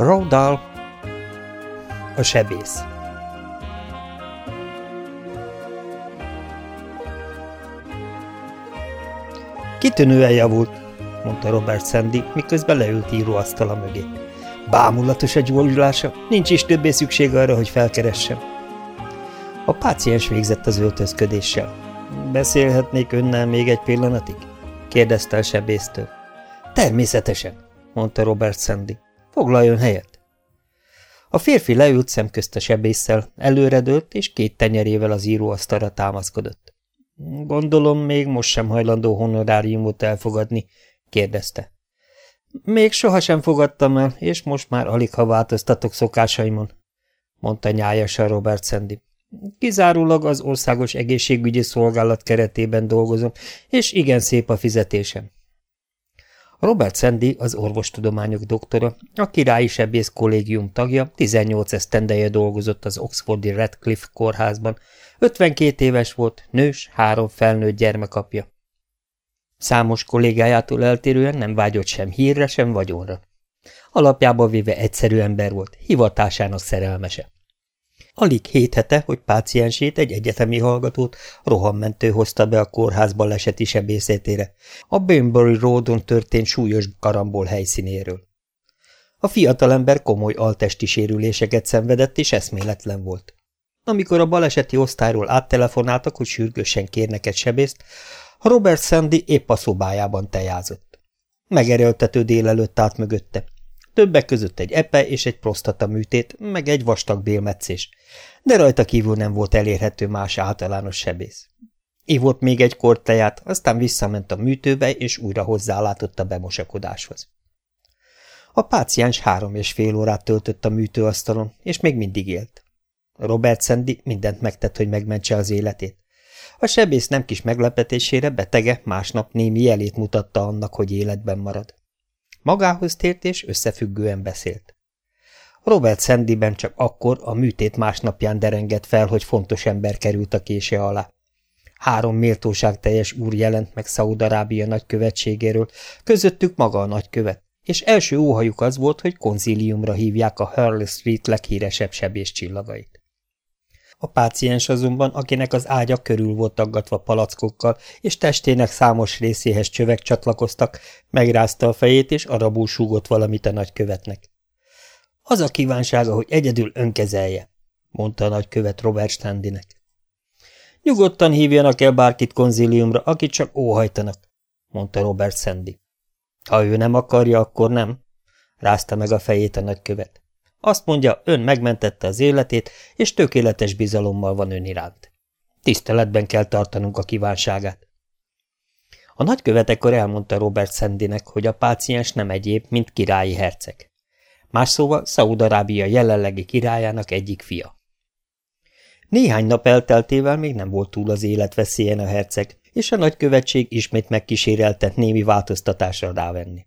Rodal a sebész Kitűnően javult, mondta Robert Sandy, miközben leült íróasztala mögé. Bámulatos a gyógyulása, nincs is többé szükség arra, hogy felkeressem. A páciens végzett az öltözködéssel. Beszélhetnék önnel még egy pillanatig? kérdezte a sebésztől. Természetesen, mondta Robert Sandy. Foglaljon helyet. A férfi leült szemközt a sebésszel, előredőlt, és két tenyerével az íróasztalra támaszkodott. Gondolom, még most sem hajlandó honoráriumot elfogadni, kérdezte. Még sohasem fogadtam el, és most már alig ha változtatok szokásaimon, mondta nyájasan Robert Sandy. Kizárólag az Országos Egészségügyi Szolgálat keretében dolgozom, és igen szép a fizetésem. Robert Sandy az orvostudományok doktora, a királyi sebész kollégium tagja, 18 esztendeje dolgozott az Oxfordi Radcliffe kórházban, 52 éves volt, nős, három felnőtt gyermekapja. Számos kollégájától eltérően nem vágyott sem hírre, sem vagyonra. Alapjában véve egyszerű ember volt, hivatásának szerelmese. Alig hét hete, hogy páciensét, egy egyetemi hallgatót rohammentő hozta be a kórház baleseti sebészetére, a Banbury Roadon történt súlyos karambol helyszínéről. A fiatalember komoly altesti sérüléseket szenvedett, és eszméletlen volt. Amikor a baleseti osztályról áttelefonáltak, hogy sürgősen kérnek egy sebészt, Robert Sandy épp a szobájában tejázott. Megerőltető délelőtt állt mögötte. Többek között egy epe és egy prostata műtét, meg egy vastag bélmetszés, de rajta kívül nem volt elérhető más általános sebész. Ivott még egy kort teját, aztán visszament a műtőbe, és újra hozzálátott a bemosakodáshoz. A páciens három és fél órát töltött a műtőasztalon, és még mindig élt. Robert Sandy mindent megtett, hogy megmentse az életét. A sebész nem kis meglepetésére betege másnap némi jelét mutatta annak, hogy életben marad. Magához tért és összefüggően beszélt. Robert Sandyben csak akkor a műtét másnapján derengett fel, hogy fontos ember került a kése alá. Három méltóság teljes úr jelent meg Szaudarábia nagykövetségéről, közöttük maga a nagykövet, és első óhajuk az volt, hogy konzíliumra hívják a Hurley Street leghíresebb sebés csillagait. A páciens azonban, akinek az ágya körül volt taggatva palackokkal, és testének számos részéhez csövek csatlakoztak, megrázta a fejét, és arabul súgott valamit a nagykövetnek. Az a kívánsága, hogy egyedül önkezelje, mondta a nagykövet Robert Standinek. Nyugodtan hívjanak el bárkit konzíliumra, akit csak óhajtanak, mondta Robert Sandy. Ha ő nem akarja, akkor nem, rázta meg a fejét a nagykövet. Azt mondja, ön megmentette az életét, és tökéletes bizalommal van ön iránt. Tiszteletben kell tartanunk a kívánságát. A nagykövet ekkor elmondta Robert Sandynek, hogy a páciens nem egyéb, mint királyi herceg. Más szóval Szaúd-Arábia jelenlegi királyának egyik fia. Néhány nap elteltével még nem volt túl az életveszélyen a herceg, és a nagykövetség ismét megkíséreltet némi változtatásra rávenni.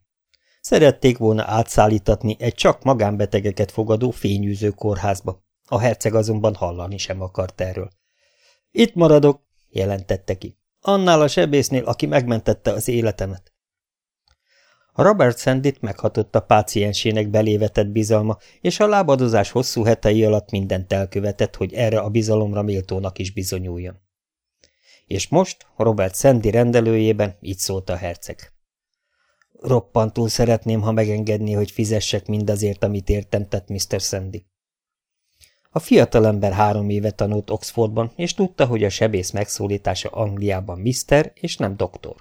Szerették volna átszállítatni egy csak magánbetegeket fogadó fényűző kórházba. A herceg azonban hallani sem akart erről. Itt maradok, jelentette ki. Annál a sebésznél, aki megmentette az életemet. Robert Sandit meghatott a páciensének belévetett bizalma, és a lábadozás hosszú hetei alatt mindent elkövetett, hogy erre a bizalomra méltónak is bizonyuljon. És most Robert Sandy rendelőjében így szólt a herceg. Roppantul szeretném, ha megengedni, hogy fizessek mindazért, amit értem tett Mr. Sandy. A fiatalember három éve tanult Oxfordban, és tudta, hogy a sebész megszólítása Angliában Mr. és nem doktor.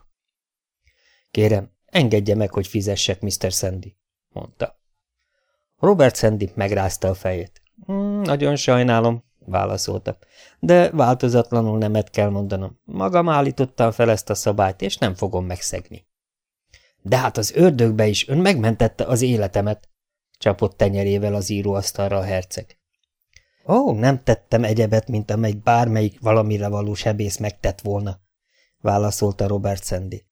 Kérem, engedje meg, hogy fizessek, Mr. Sandy, mondta. Robert Sandy megrázta a fejét. Hmm, nagyon sajnálom, válaszolta, de változatlanul nemet kell mondanom. Magam állítottam fel ezt a szabályt, és nem fogom megszegni. De hát az ördögbe is ön megmentette az életemet, csapott tenyerével az íróasztalra a herceg. Ó, nem tettem egyebet, mint amely bármelyik valamire való sebész megtett volna, válaszolta Robert Sandy.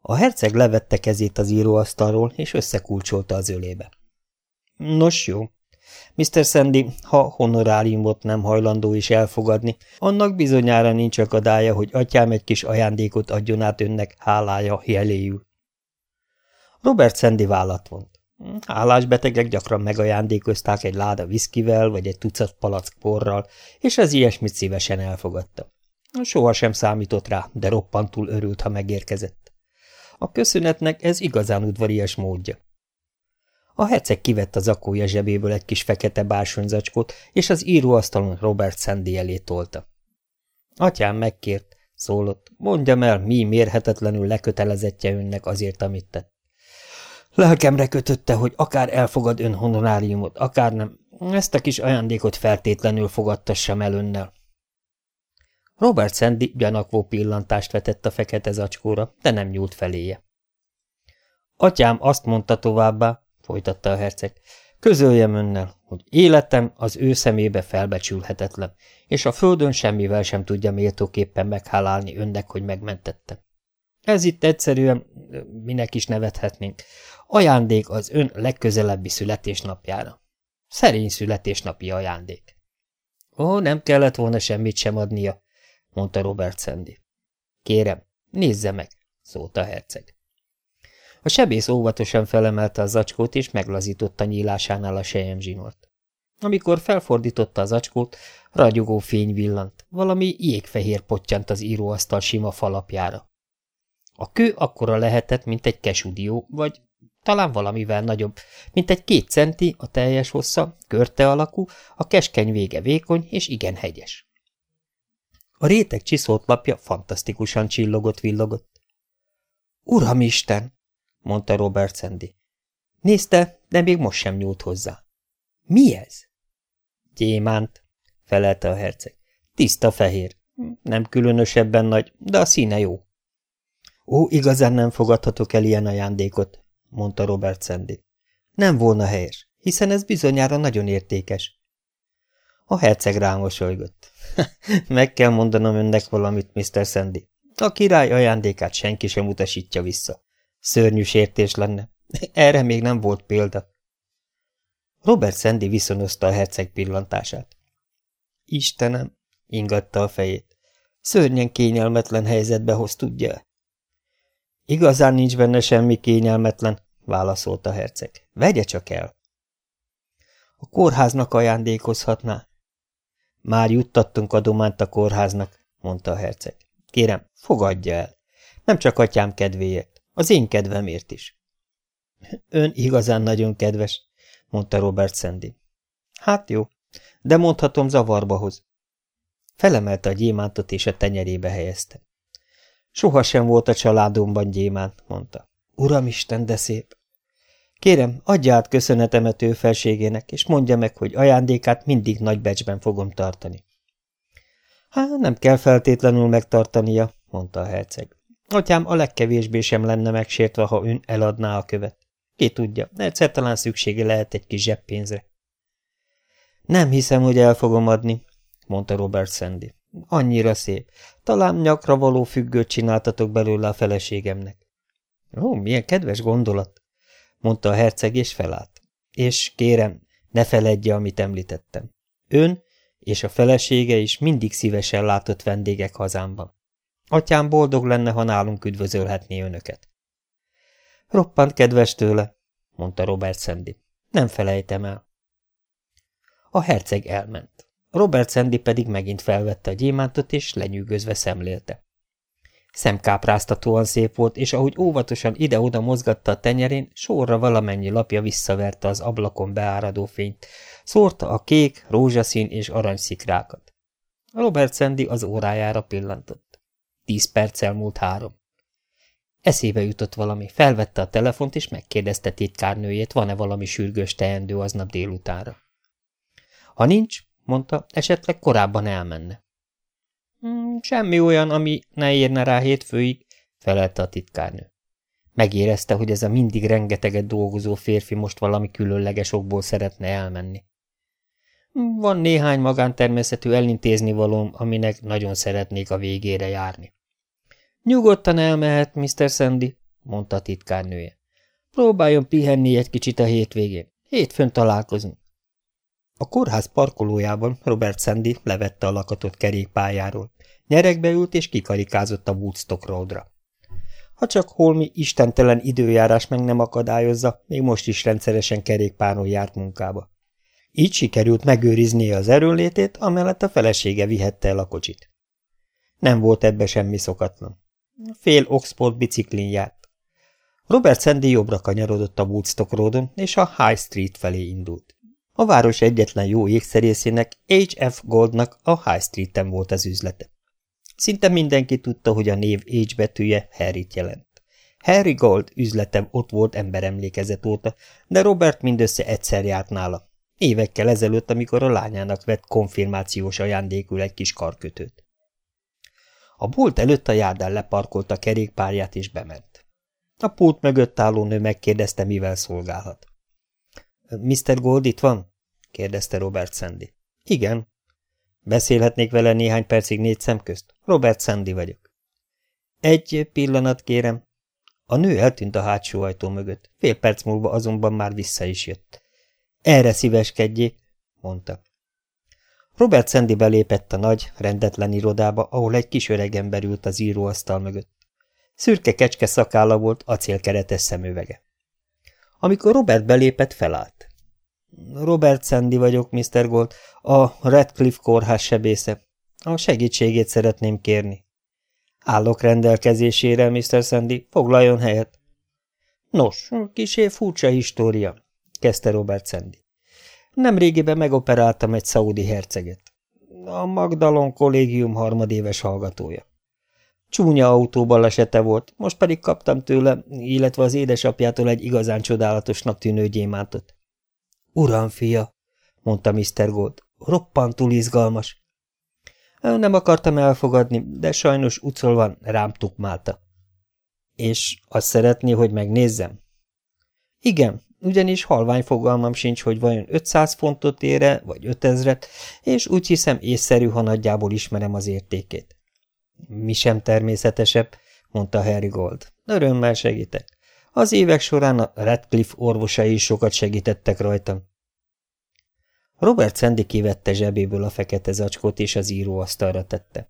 A herceg levette kezét az íróasztalról, és összekulcsolta az ölébe. Nos jó, Mr. Sandy, ha honoráriumot nem hajlandó is elfogadni, annak bizonyára nincs akadálya, hogy atyám egy kis ajándékot adjon át önnek hálája jeléjül. Robert Sandy vállat vont. Hálás betegek gyakran megajándékozták egy láda viszkivel, vagy egy tucat palack porral, és az ilyesmit szívesen elfogadta. Soha sem számított rá, de roppantul örült, ha megérkezett. A köszönetnek ez igazán udvarias módja. A herceg kivett az akója zsebéből egy kis fekete bársonyzacskót, és az íróasztalon Robert Sandy elé tolta. Atyám megkért, szólott, mondjam el, mi mérhetetlenül lekötelezettje önnek azért, amit tett. Lelkemre kötötte, hogy akár elfogad ön honoráriumot, akár nem. Ezt a kis ajándékot feltétlenül fogadtassam el önnel. Robert Sandy gyanakvó pillantást vetett a fekete zacskóra, de nem nyúlt feléje. Atyám azt mondta továbbá, folytatta a herceg, közöljem önnel, hogy életem az ő szemébe felbecsülhetetlen, és a földön semmivel sem tudja méltóképpen meghálálni önnek, hogy megmentettem. Ez itt egyszerűen, minek is nevethetnénk, ajándék az ön legközelebbi születésnapjára. Szerény születésnapi ajándék. Ó, nem kellett volna semmit sem adnia, mondta Robert Sandy. Kérem, nézze meg, szólt a herceg. A sebész óvatosan felemelte a zacskót, és meglazította nyílásánál a zsinort. Amikor felfordította az zacskót, ragyogó fény villant, valami jégfehér pottyant az íróasztal sima falapjára. A kő akkora lehetett, mint egy kesudió, vagy talán valamivel nagyobb, mint egy két centi a teljes hossza, körte alakú, a keskeny vége vékony és igen hegyes. A réteg csiszolt lapja fantasztikusan csillogott-villogott. Uramisten! Mondta Robert Sandy. Nézte, de még most sem nyúlt hozzá. Mi ez? Gyémánt, felelte a herceg. Tiszta fehér. Nem különösebben nagy, de a színe jó. Ó, igazán nem fogadhatok el ilyen ajándékot, mondta Robert Sandy. Nem volna helyes, hiszen ez bizonyára nagyon értékes. A herceg rámosolygott. Meg kell mondanom önnek valamit, Mr. Sandy. A király ajándékát senki sem utasítja vissza. Szörnyű sértés lenne. Erre még nem volt példa. Robert Sandy viszonozta a herceg pillantását. Istenem, ingatta a fejét. Szörnyen kényelmetlen helyzetbe hoz, tudja Igazán nincs benne semmi kényelmetlen, válaszolta a herceg. Vegye csak el. A kórháznak ajándékozhatná. Már juttattunk adományt a kórháznak, mondta a herceg. Kérem, fogadja el. Nem csak atyám kedvéért, az én kedvemért is. Ön igazán nagyon kedves, mondta Robert Sandy. Hát jó, de mondhatom zavarba hoz. Felemelte a gyémántot és a tenyerébe helyezte. Sohasem volt a családomban gyémánt, mondta. Uramisten, de szép! Kérem, adja át köszönetemet ő felségének, és mondja meg, hogy ajándékát mindig nagy becsben fogom tartani. Hát, nem kell feltétlenül megtartania, mondta a herceg. Atyám a legkevésbé sem lenne megsértve, ha ön eladná a követ. Ki tudja, egyszer talán szüksége lehet egy kis zseppénzre. Nem hiszem, hogy el fogom adni, mondta Robert Sandy. Annyira szép. Talán nyakra való függőt csináltatok belőle a feleségemnek. Ó, milyen kedves gondolat, mondta a herceg, és felállt. És kérem, ne feledje, amit említettem. Ön és a felesége is mindig szívesen látott vendégek hazámban. Atyám boldog lenne, ha nálunk üdvözölhetné önöket. Roppant kedves tőle, mondta Robert Sandy. Nem felejtem el. A herceg elment. Robert Sandy pedig megint felvette a gyémántot, és lenyűgözve szemlélte. Szemkápráztatóan szép volt, és ahogy óvatosan ide-oda mozgatta a tenyerén, sorra valamennyi lapja visszaverte az ablakon beáradó fényt, szórta a kék, rózsaszín és aranyszikrákat. Robert Sandy az órájára pillantott. Tíz perccel múlt három. Eszébe jutott valami, felvette a telefont, és megkérdezte titkárnőjét, van-e valami sürgős teendő aznap délutánra. Ha nincs, mondta, esetleg korábban elmenne. Hmm, semmi olyan, ami ne érne rá hétfőig, felelte a titkárnő. Megérezte, hogy ez a mindig rengeteget dolgozó férfi most valami különleges okból szeretne elmenni. Van néhány magántermészetű elintézni valóm, aminek nagyon szeretnék a végére járni. Nyugodtan elmehet, Mr. Sandy, mondta a titkárnője. Próbáljon pihenni egy kicsit a hétvégén. Hétfőn találkozunk. A kórház parkolójában Robert Sandy levette a lakatot kerékpályáról. Nyerekbe ült és kikarikázott a Woodstock Roadra. Ha csak holmi istentelen időjárás meg nem akadályozza, még most is rendszeresen kerékpáron járt munkába. Így sikerült megőriznie az erőnlétét, amellett a felesége vihette el a kocsit. Nem volt ebbe semmi szokatlan. Fél Oxford biciklin járt. Robert Sandy jobbra kanyarodott a Woodstock Roadon, és a High Street felé indult. A város egyetlen jó ékszerészének, H.F. Goldnak a High Street-en volt az üzlete. Szinte mindenki tudta, hogy a név H betűje Harryt jelent. Harry Gold üzlete ott volt emberemlékezet óta, de Robert mindössze egyszer járt nála. Évekkel ezelőtt, amikor a lányának vett konfirmációs ajándékul egy kis karkötőt. A bolt előtt a járdán a kerékpárját és bement. A pult mögött álló nő megkérdezte, mivel szolgálhat. – Mr. Gold itt van? – kérdezte Robert Sandy. – Igen. – Beszélhetnék vele néhány percig négy szem közt? Robert Sandy vagyok. – Egy pillanat, kérem. A nő eltűnt a hátsó ajtó mögött, fél perc múlva azonban már vissza is jött. – Erre szíveskedjék – mondta. Robert Sandy belépett a nagy, rendetlen irodába, ahol egy kis öregember ült az íróasztal mögött. Szürke kecske szakálla volt, acélkeretes szemüvege. Amikor Robert belépett, felállt. Robert Sandy vagyok, Mr. Gold, a Redcliffe kórház sebésze. A segítségét szeretném kérni. Állok rendelkezésére, Mr. Sandy, foglaljon helyet. Nos, kisé furcsa história, kezdte Robert Sandy. Nemrégiben megoperáltam egy szaudi herceget. A Magdalon kollégium harmadéves hallgatója. Csúnya autóbalesete volt, most pedig kaptam tőle, illetve az édesapjától egy igazán csodálatosnak tűnő gyémántot. Uram, fia, mondta Mr. Gold, roppantul izgalmas. Nem akartam elfogadni, de sajnos ucolvan rám tukmálta. És azt szeretné, hogy megnézzem? Igen, ugyanis halvány fogalmam sincs, hogy vajon 500 fontot ére, vagy 5000-et, és úgy hiszem észszerű, ha nagyjából ismerem az értékét. Mi sem természetesebb, mondta Harry Gold. Örömmel segítek. Az évek során a Radcliffe orvosai is sokat segítettek rajtam. Robert Sandy kivette zsebéből a fekete zacskót, és az íróasztalra tette.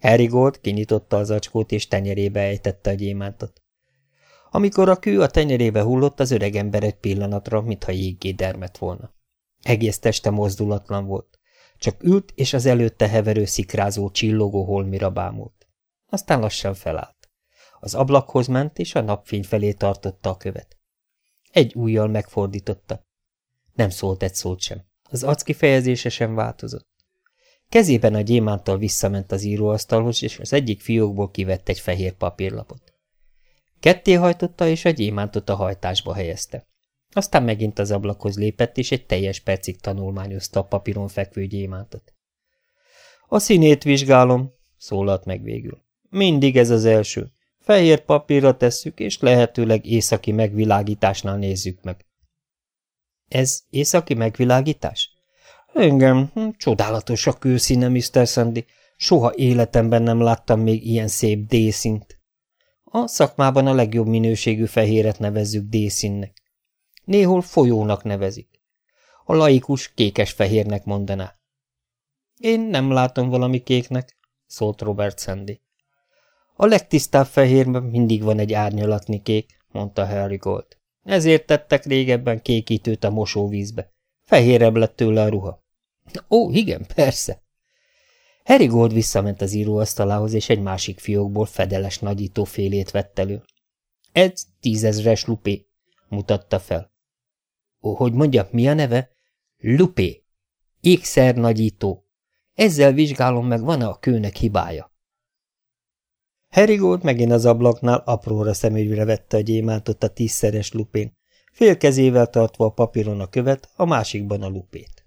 Harry Gold kinyitotta az zacskót, és tenyerébe ejtette a gyémántot. Amikor a kő a tenyerébe hullott, az öreg ember egy pillanatra, mintha jéggé dermet volna. Egész teste mozdulatlan volt. Csak ült, és az előtte heverő szikrázó, csillogó holmira bámult. Aztán lassan felállt. Az ablakhoz ment, és a napfény felé tartotta a követ. Egy ujjal megfordította. Nem szólt egy szót sem. Az arc kifejezése sem változott. Kezében a gyémántal visszament az íróasztalhoz, és az egyik fiókból kivett egy fehér papírlapot. Ketté hajtotta, és a gyémántot a hajtásba helyezte. Aztán megint az ablakhoz lépett, és egy teljes percig tanulmányozta a papíron fekvő gyémántot. A színét vizsgálom, szólalt meg végül. Mindig ez az első. Fehér papírra tesszük, és lehetőleg északi megvilágításnál nézzük meg. Ez északi megvilágítás? Engem, csodálatos a kőszíne, Mr. Sandy. Soha életemben nem láttam még ilyen szép D-szint. A szakmában a legjobb minőségű fehéret nevezzük D-színnek. Néhol folyónak nevezik. A laikus kékes-fehérnek mondaná. Én nem látom valami kéknek, szólt Robert Sandy. A legtisztább fehérben mindig van egy árnyalatni kék, mondta Harry Gold. Ezért tettek régebben kékítőt a mosóvízbe. Fehérebb lett tőle a ruha. Ó, igen, persze. Harry Gold visszament az íróasztalához, és egy másik fiókból fedeles nagyító félét vett elő. Ez tízezres lupé, mutatta fel. Ó, hogy mondja, mi a neve? Lupé. Ékszer nagyító. Ezzel vizsgálom meg, van-e a kőnek hibája. Harry Gold megint az ablaknál apróra szemügyre vette a gyémántot a tízszeres lupén, fél tartva a papíron a követ, a másikban a lupét.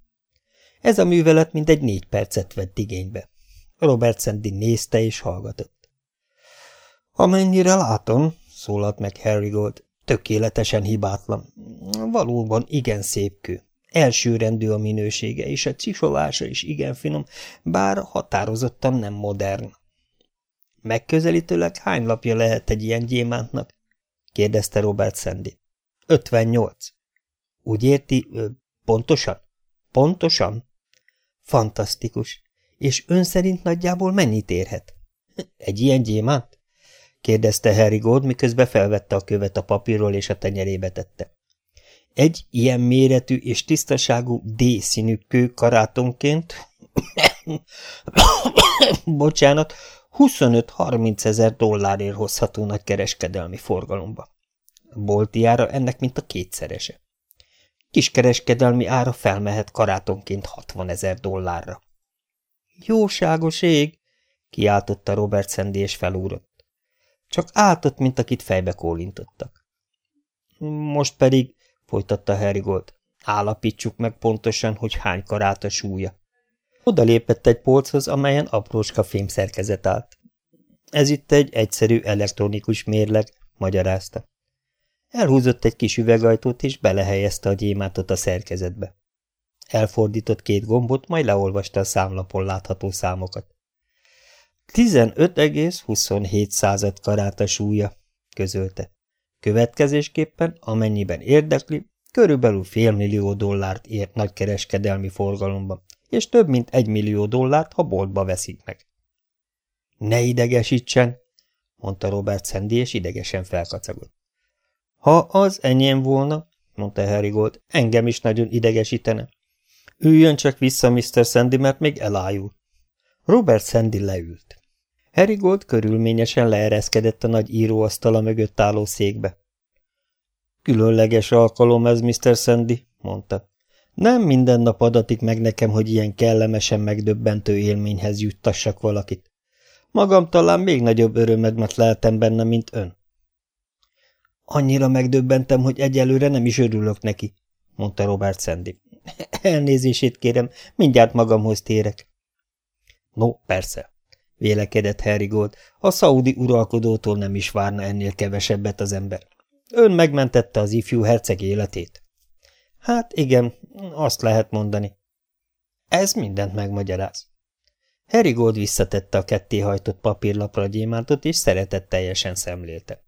Ez a művelet mindegy négy percet vett igénybe. Robert Sandy nézte és hallgatott. Amennyire látom, szólalt meg Harry Gold, tökéletesen hibátlan. Valóban igen szép kő. Elsőrendű a minősége, és a csisolása is igen finom, bár határozottan nem modern. Megközelítőleg hány lapja lehet egy ilyen gyémántnak? kérdezte Robert Sandy. 58. Úgy érti, pontosan? Pontosan? Fantasztikus. És ön szerint nagyjából mennyit érhet? Egy ilyen gyémánt? kérdezte Harry Gold, miközben felvette a követ a papírról és a tenyerébe tette. Egy ilyen méretű és tisztaságú D-színű kő karátonként, bocsánat, 25-30 ezer dollárért hozható nagy kereskedelmi forgalomba. Boltiára ennek mint a kétszerese. Kiskereskedelmi ára felmehet karátonként 60 ezer dollárra. Jóságos ég! kiáltotta Robert Sandy és felúrott. Csak áltott, mint akit fejbe kólintottak. Most pedig, folytatta Herigold, állapítsuk meg pontosan, hogy hány karát a súlya. Oda lépett egy polchoz, amelyen apróska fémszerkezet állt. Ez itt egy egyszerű elektronikus mérleg, magyarázta. Elhúzott egy kis üvegajtót, és belehelyezte a gyémántot a szerkezetbe. Elfordított két gombot, majd leolvasta a számlapon látható számokat. 15,27 század karát a súlya, közölte. Következésképpen, amennyiben érdekli, körülbelül félmillió dollárt ért nagykereskedelmi forgalomban, és több mint egy millió dollárt, ha boltba veszik meg. Ne idegesítsen, mondta Robert Sandy, és idegesen felkacagott. Ha az enyém volna, mondta Harry Gold, engem is nagyon idegesítene. Üljön csak vissza, Mr. Sandy, mert még elájul. Robert Sandy leült. Harry Gold körülményesen leereszkedett a nagy íróasztala mögött álló székbe. Különleges alkalom ez, Mr. Sandy, mondta. Nem minden nap adatik meg nekem, hogy ilyen kellemesen megdöbbentő élményhez juttassak valakit. Magam talán még nagyobb örömet leltem benne, mint ön. Annyira megdöbbentem, hogy egyelőre nem is örülök neki, mondta Robert Sandy. Elnézését kérem, mindjárt magamhoz térek. No, persze, vélekedett Harry Gold, a szaudi uralkodótól nem is várna ennél kevesebbet az ember. Ön megmentette az ifjú herceg életét. Hát igen, azt lehet mondani. Ez mindent megmagyaráz. Harry Gold visszatette a kettéhajtott papírlapra a gyémántot, és szeretetteljesen szemlélte.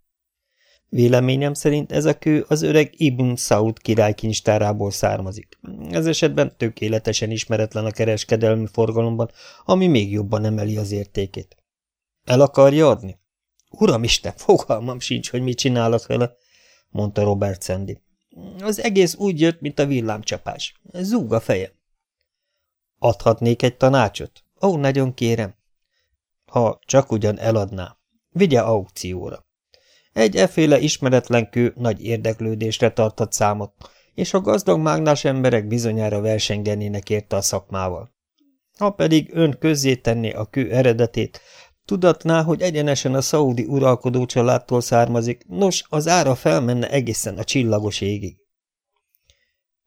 Véleményem szerint ez a kő az öreg Ibn Saud király kincstárából származik. Ez esetben tökéletesen ismeretlen a kereskedelmi forgalomban, ami még jobban emeli az értékét. El akarja adni? Uramisten, fogalmam sincs, hogy mit csinálok vele, mondta Robert Sandy. Az egész úgy jött, mint a villámcsapás. Zúg a fejem. Adhatnék egy tanácsot? Ó, nagyon kérem. Ha csak ugyan eladná. Vigye aukcióra. Egy eféle ismeretlen kő nagy érdeklődésre tartott számot, és a gazdag mágnás emberek bizonyára versengenének érte a szakmával. Ha pedig ön közzétenné a kő eredetét, tudatná, hogy egyenesen a szaudi uralkodó családtól származik, nos, az ára felmenne egészen a csillagos égig.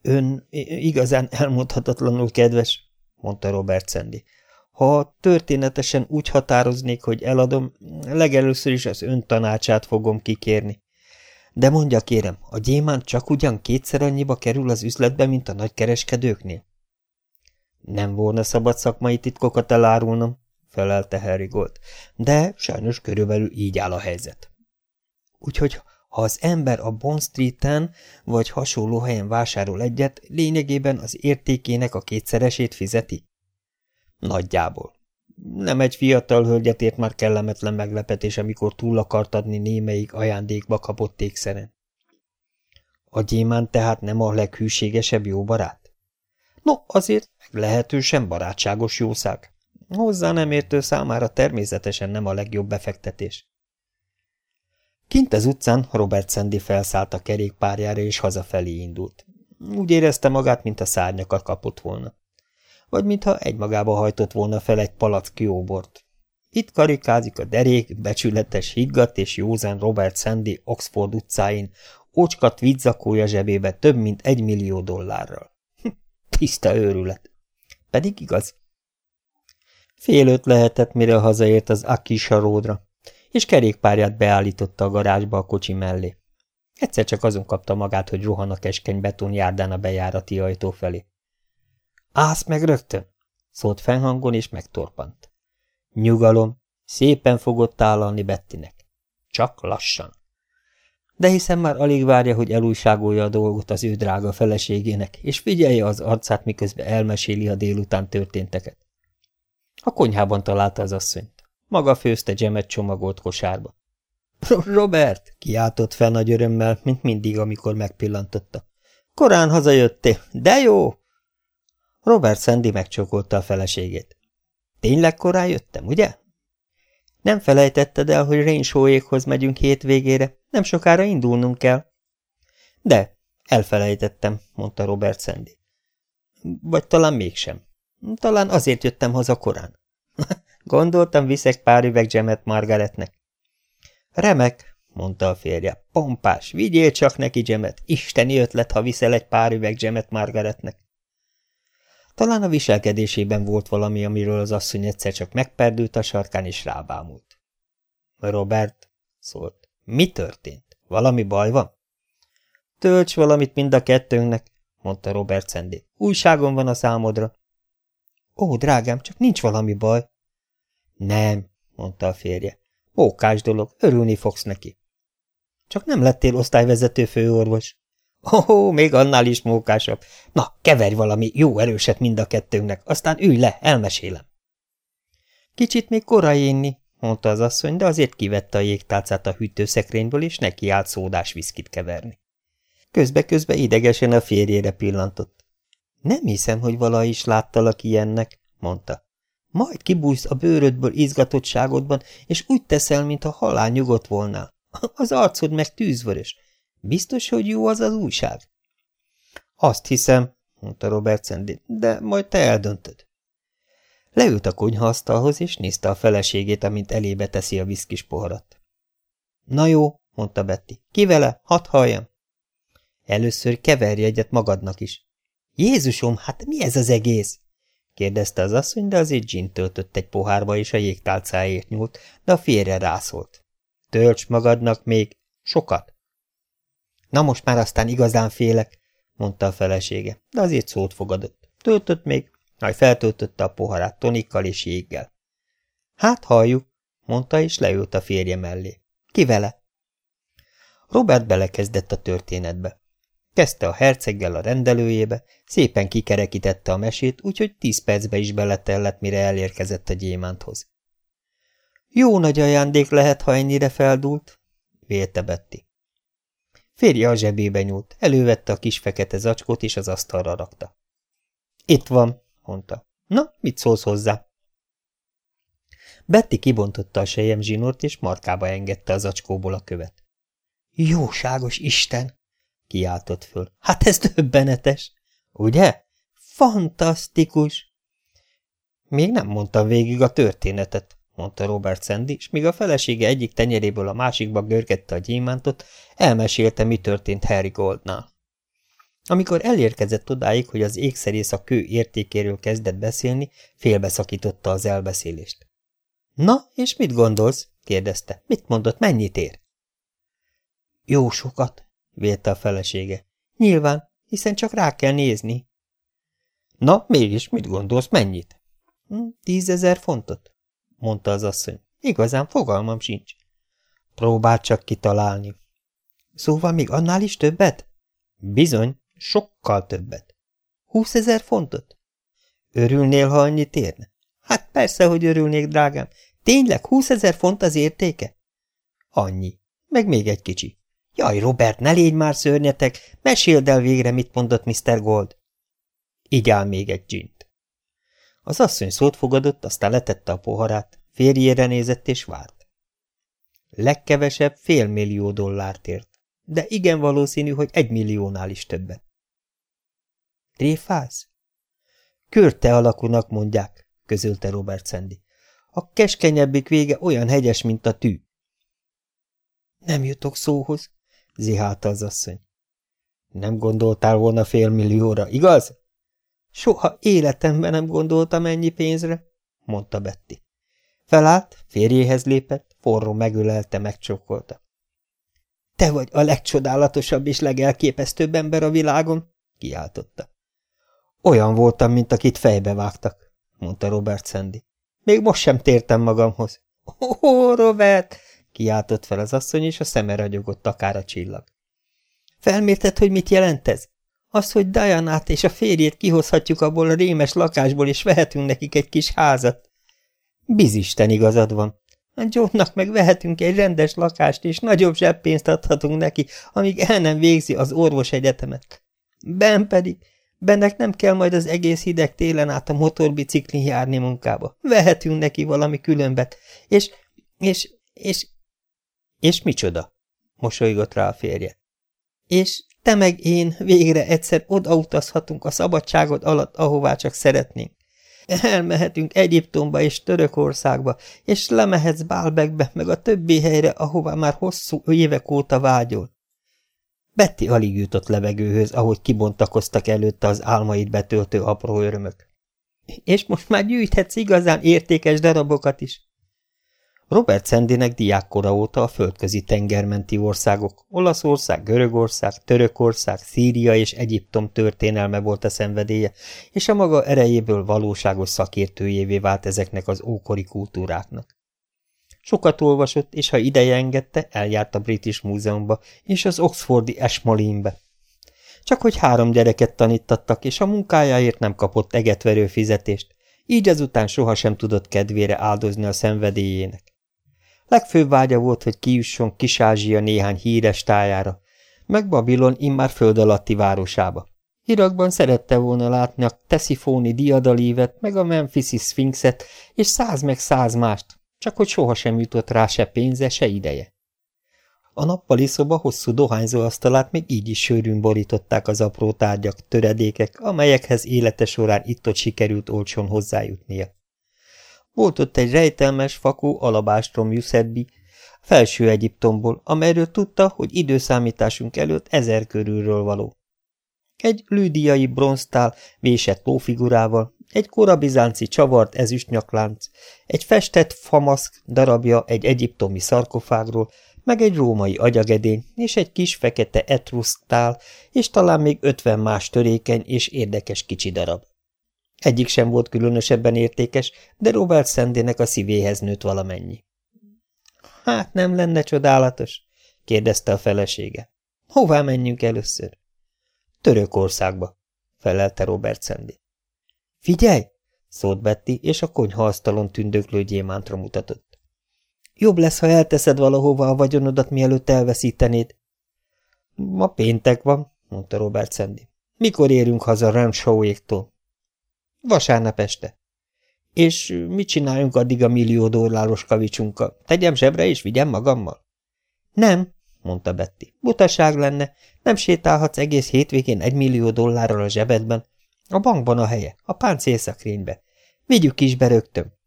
Ön igazán elmondhatatlanul kedves, mondta Robert Sandy. Ha történetesen úgy határoznék, hogy eladom, legelőször is az ön tanácsát fogom kikérni. De mondja kérem, a gyémánt csak ugyan kétszer annyiba kerül az üzletbe, mint a nagykereskedőknél? Nem volna szabad szakmai titkokat elárulnom, felelte Harry de sajnos körülbelül így áll a helyzet. Úgyhogy ha az ember a Bond Street-en vagy hasonló helyen vásárol egyet, lényegében az értékének a kétszeresét fizeti? Nagyjából. Nem egy fiatal hölgyet ért már kellemetlen meglepetés, amikor túl akart adni némelyik ajándékba kapott ékszeren. A gyémán tehát nem a leghűségesebb jó barát? No, azért meglehetősen barátságos jószág. Hozzá nem értő számára természetesen nem a legjobb befektetés. Kint az utcán Robert Sandy felszállt a kerékpárjára és hazafelé indult. Úgy érezte magát, mint a szárnyakat kapott volna vagy mintha egymagába hajtott volna fel egy palack jóbort. Itt karikázik a derék, becsületes, higgadt és józan Robert Sandy Oxford utcáin, ócskat vidzakója zsebébe több mint egy millió dollárral. Hm, tiszta őrület. Pedig igaz. Fél öt lehetett, mire hazaért az Akisha ródra, és kerékpárját beállította a garázsba a kocsi mellé. Egyszer csak azon kapta magát, hogy rohan a keskeny betonjárdán a bejárati ajtó felé. Állsz meg rögtön? szólt fennhangon, és megtorpant. Nyugalom, szépen fogott tálalni Bettinek. Csak lassan. De hiszen már alig várja, hogy elújságolja a dolgot az ő drága feleségének, és figyelje az arcát, miközben elmeséli a délután történteket. A konyhában találta az asszonyt. Maga főzte Jemet csomagolt kosárba. – Robert! – kiáltott fel nagy örömmel, mint mindig, amikor megpillantotta. – Korán hazajöttél, de jó! Robert Sandy megcsokolta a feleségét. – Tényleg korán jöttem, ugye? – Nem felejtetted el, hogy Rainshaw-ékhoz megyünk hétvégére, nem sokára indulnunk kell. – De, elfelejtettem, mondta Robert Sandy. – Vagy talán mégsem. Talán azért jöttem haza korán. Gondoltam, viszek pár üveg dzsemet Margaretnek. Remek, mondta a férje. Pompás, vigyél csak neki dzsemet. Isteni ötlet, ha viszel egy pár üveg dzsemet Margaretnek. Talán a viselkedésében volt valami, amiről az asszony egyszer csak megperdült a sarkán, és rábámult. Robert, szólt. Mi történt? Valami baj van? Tölts valamit mind a kettőnknek, mondta Robert Sandy. Újságon van a számodra. Ó, drágám, csak nincs valami baj. Nem, mondta a férje. Mókás dolog, örülni fogsz neki. Csak nem lettél osztályvezető főorvos. Ó, még annál is mókásabb. Na, keverj valami jó erőset mind a kettőnknek, aztán ülj le, elmesélem. Kicsit még korai inni, mondta az asszony, de azért kivette a jégtálcát a hűtőszekrényből, és neki állt szódás viszkit keverni. Közbe-közbe idegesen a férjére pillantott. Nem hiszem, hogy vala is láttalak ilyennek, mondta. Majd kibújsz a bőrödből izgatottságodban, és úgy teszel, mintha halál nyugodt volnál. Az arcod meg tűzvörös. Biztos, hogy jó az az újság? Azt hiszem, mondta Robert Sandy, de majd te eldöntöd. Leült a konyhaasztalhoz, és nézte a feleségét, amint elébe teszi a viszkis poharat. Na jó, mondta Betty. Ki vele? Hadd halljam. Először keverj egyet magadnak is. Jézusom, hát mi ez az egész? kérdezte az asszony, de azért gin töltött egy pohárba, és a jégtálcáért nyúlt, de a férje rászólt. Tölts magadnak még sokat. Na most már aztán igazán félek, mondta a felesége, de azért szót fogadott. Töltött még, majd feltöltötte a poharát tonikkal és jéggel. Hát halljuk, mondta, és leült a férje mellé. Ki vele? Robert belekezdett a történetbe. Kezdte a herceggel a rendelőjébe, szépen kikerekítette a mesét, úgyhogy tíz percbe is beletellett, mire elérkezett a gyémánthoz. Jó nagy ajándék lehet, ha ennyire feldult, vélte Betty. Férje a zsebébe nyúlt, elővette a kis fekete zacskót, és az asztalra rakta. Itt van, mondta. Na, mit szólsz hozzá? Betty kibontotta a sejem zsinort, és markába engedte az zacskóból a követ. Jóságos Isten! kiáltott föl. Hát ez döbbenetes, ugye? Fantasztikus! Még nem mondtam végig a történetet, mondta Robert Sandy, és míg a felesége egyik tenyeréből a másikba görgette a gyémántot, elmesélte, mi történt Harry Goldnál. Amikor elérkezett odáig, hogy az ékszerész a kő értékéről kezdett beszélni, félbeszakította az elbeszélést. Na, és mit gondolsz? kérdezte. Mit mondott, mennyit ér? Jó sokat, vélte a felesége. Nyilván, hiszen csak rá kell nézni. Na, mégis mit gondolsz, mennyit? Hm, tízezer fontot, mondta az asszony. Igazán fogalmam sincs. Próbál csak kitalálni. Szóval még annál is többet? Bizony, sokkal többet. Húszezer fontot? Örülnél, ha annyit érne? Hát persze, hogy örülnék, drágám. Tényleg húszezer font az értéke? Annyi. Meg még egy kicsi. Jaj, Robert, ne légy már szörnyetek, meséld el végre, mit mondott Mr. Gold. Így áll még egy gint. Az asszony szót fogadott, aztán letette a poharát, férjére nézett és várt. Legkevesebb félmillió dollárt ért, de igen valószínű, hogy egy milliónál is többet. Tréfálsz? Körte alakúnak mondják, közölte Robert Sandy. A keskenyebbik vége olyan hegyes, mint a tű. Nem jutok szóhoz, zihálta az asszony. Nem gondoltál volna félmillióra, igaz? Soha életemben nem gondoltam ennyi pénzre, mondta Betty. Felállt, férjéhez lépett, forró megölelte, megcsókolta. Te vagy a legcsodálatosabb és legelképesztőbb ember a világon, kiáltotta. Olyan voltam, mint akit fejbe vágtak, mondta Robert Sandy. Még most sem tértem magamhoz. Ó, Robert, kiáltott fel az asszony, és a szeme ragyogott akár a csillag. Felmérted, hogy mit jelent ez? Az, hogy Dianát és a férjét kihozhatjuk abból a rémes lakásból, és vehetünk nekik egy kis házat. Bizisten igazad van. A Johnnak meg vehetünk egy rendes lakást, és nagyobb zseppénzt adhatunk neki, amíg el nem végzi az orvos egyetemet. Ben pedig, Bennek nem kell majd az egész hideg télen át a motorbiciklin járni munkába. Vehetünk neki valami különbet, és, és, és, és micsoda? mosolygott rá a férje. És te meg én végre egyszer odautazhatunk a szabadságod alatt, ahová csak szeretnénk. Elmehetünk Egyiptomba és Törökországba, és lemehetsz Bálbekbe, meg a többi helyre, ahová már hosszú évek óta vágyol. Betty alig jutott levegőhöz, ahogy kibontakoztak előtte az álmait betöltő apró örömök. És most már gyűjthetsz igazán értékes darabokat is. Robert Szendinek diákkora óta a földközi tengermenti országok, Olaszország, Görögország, Törökország, Szíria és Egyiptom történelme volt a szenvedélye, és a maga erejéből valóságos szakértőjévé vált ezeknek az ókori kultúráknak. Sokat olvasott, és ha ideje engedte, eljárt a British Múzeumba és az Oxfordi Ashmoleanbe. Csak hogy három gyereket tanítattak, és a munkájáért nem kapott egetverő fizetést, így azután sohasem tudott kedvére áldozni a szenvedélyének. Legfőbb vágya volt, hogy kijusson Kis-Ázsia néhány híres tájára, meg Babilon immár föld alatti városába. Irakban szerette volna látni a Teszifóni diadalívet, meg a Memphisi Sphinxet, és száz meg száz mást, csak hogy sohasem jutott rá se pénze, se ideje. A nappali szoba hosszú dohányzó asztalát még így is sűrűn borították az apró tárgyak, töredékek, amelyekhez élete során itt-ott sikerült olcsón hozzájutnia. Volt ott egy rejtelmes, fakó alabástrom Juszebbi, felső Egyiptomból, amelyről tudta, hogy időszámításunk előtt ezer körülről való. Egy lüdiai bronztál vésett lófigurával, egy korabizánci csavart ezüstnyaklánc, egy festett famaszk darabja egy egyiptomi szarkofágról, meg egy római agyagedény, és egy kis fekete etrusztál, és talán még ötven más törékeny és érdekes kicsi darab. Egyik sem volt különösebben értékes, de Robert Szendének a szívéhez nőtt valamennyi. Hát nem lenne csodálatos? kérdezte a felesége. Hová menjünk először? Törökországba, felelte Robert Sandy. Figyelj! szólt Betty, és a konyhaasztalon tündöklő gyémántra mutatott. Jobb lesz, ha elteszed valahova a vagyonodat, mielőtt elveszítenéd. Ma péntek van, mondta Robert Sandy. Mikor érünk haza Ramshawéktól? Vasárnap este. És mit csináljunk addig a millió dolláros kavicsunkkal? Tegyem zsebre és vigyem magammal? Nem, mondta Betty. Butaság lenne. Nem sétálhatsz egész hétvégén egy millió dollárral a zsebedben. A bankban a helye, a páncélszakrénybe. Vigyük is be rögtön.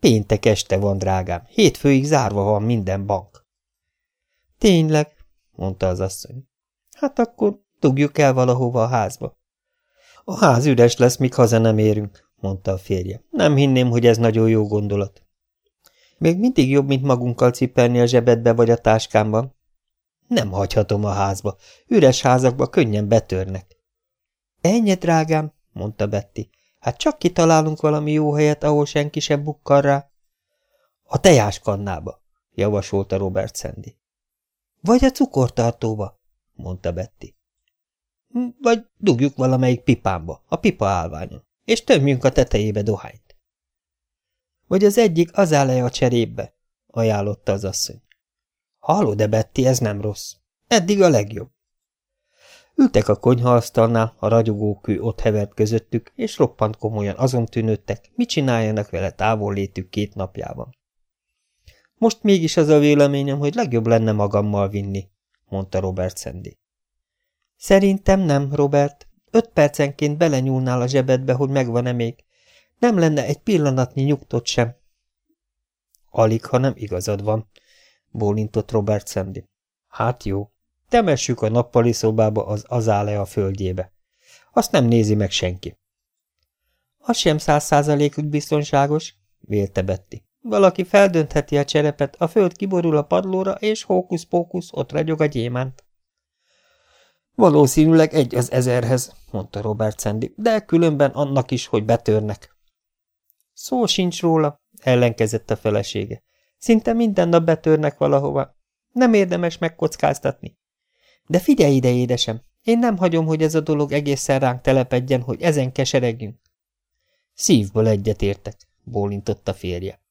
Péntek este van, drágám. Hétfőig zárva van minden bank. Tényleg, mondta az asszony. Hát akkor dugjuk el valahova a házba. A ház üres lesz, míg haza nem érünk, mondta a férje. Nem hinném, hogy ez nagyon jó gondolat. Még mindig jobb, mint magunkkal cipelni a zsebedbe vagy a táskámban. Nem hagyhatom a házba. Üres házakba könnyen betörnek. Ennyi, drágám, mondta Betty. Hát csak kitalálunk valami jó helyet, ahol senki sem bukkar rá. A tejáskannába, javasolta Robert Sandy. Vagy a cukortartóba, mondta Betty. Vagy dugjuk valamelyik pipámba, a pipa állványon, és tömjünk a tetejébe dohányt. Vagy az egyik az áll a cserépbe, ajánlotta az asszony. Hallod-e, Betty, ez nem rossz. Eddig a legjobb. Ültek a konyhaasztalnál, a ragyogókő ott hevert közöttük, és roppant komolyan azon tűnődtek, mit csináljanak vele távol létük két napjában. Most mégis az a véleményem, hogy legjobb lenne magammal vinni, mondta Robert Sandy. Szerintem nem, Robert. Öt percenként belenyúlnál a zsebedbe, hogy megvan-e még. Nem lenne egy pillanatnyi nyugtot sem. Alig, ha nem igazad van, bólintott Robert Sandy. Hát jó, temessük a nappali szobába az azále a földjébe. Azt nem nézi meg senki. Az sem száz százalékig biztonságos, vélte Betty. Valaki feldöntheti a cserepet, a föld kiborul a padlóra, és hókusz-pókusz, ott ragyog a gyémánt. Valószínűleg egy az ezerhez, mondta Robert Sandy, de különben annak is, hogy betörnek. Szó sincs róla, ellenkezett a felesége. Szinte minden nap betörnek valahova. Nem érdemes megkockáztatni. De figyelj ide, édesem, én nem hagyom, hogy ez a dolog egészen ránk telepedjen, hogy ezen keseregjünk. Szívből egyetértek, bólintott a férje.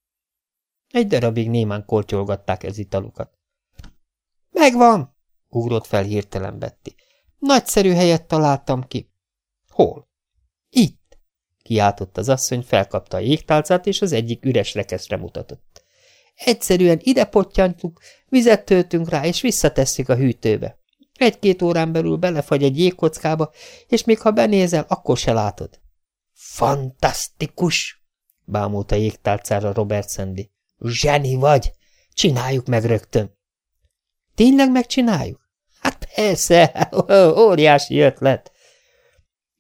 Egy darabig némán kortyolgatták ez italukat. Megvan! ugrott fel hirtelen Betty. Nagyszerű helyet találtam ki. Hol? Itt! kiáltott az asszony, felkapta a jégtálcát, és az egyik üres rekeszre mutatott. Egyszerűen ide pottyantuk, vizet töltünk rá, és visszatesszük a hűtőbe. Egy-két órán belül belefagy egy jégkockába, és még ha benézel, akkor se látod. Fantasztikus! bámult a jégtálcára Robert Sandy. Zseni vagy! Csináljuk meg rögtön! Tényleg megcsináljuk? Persze, óriási ötlet!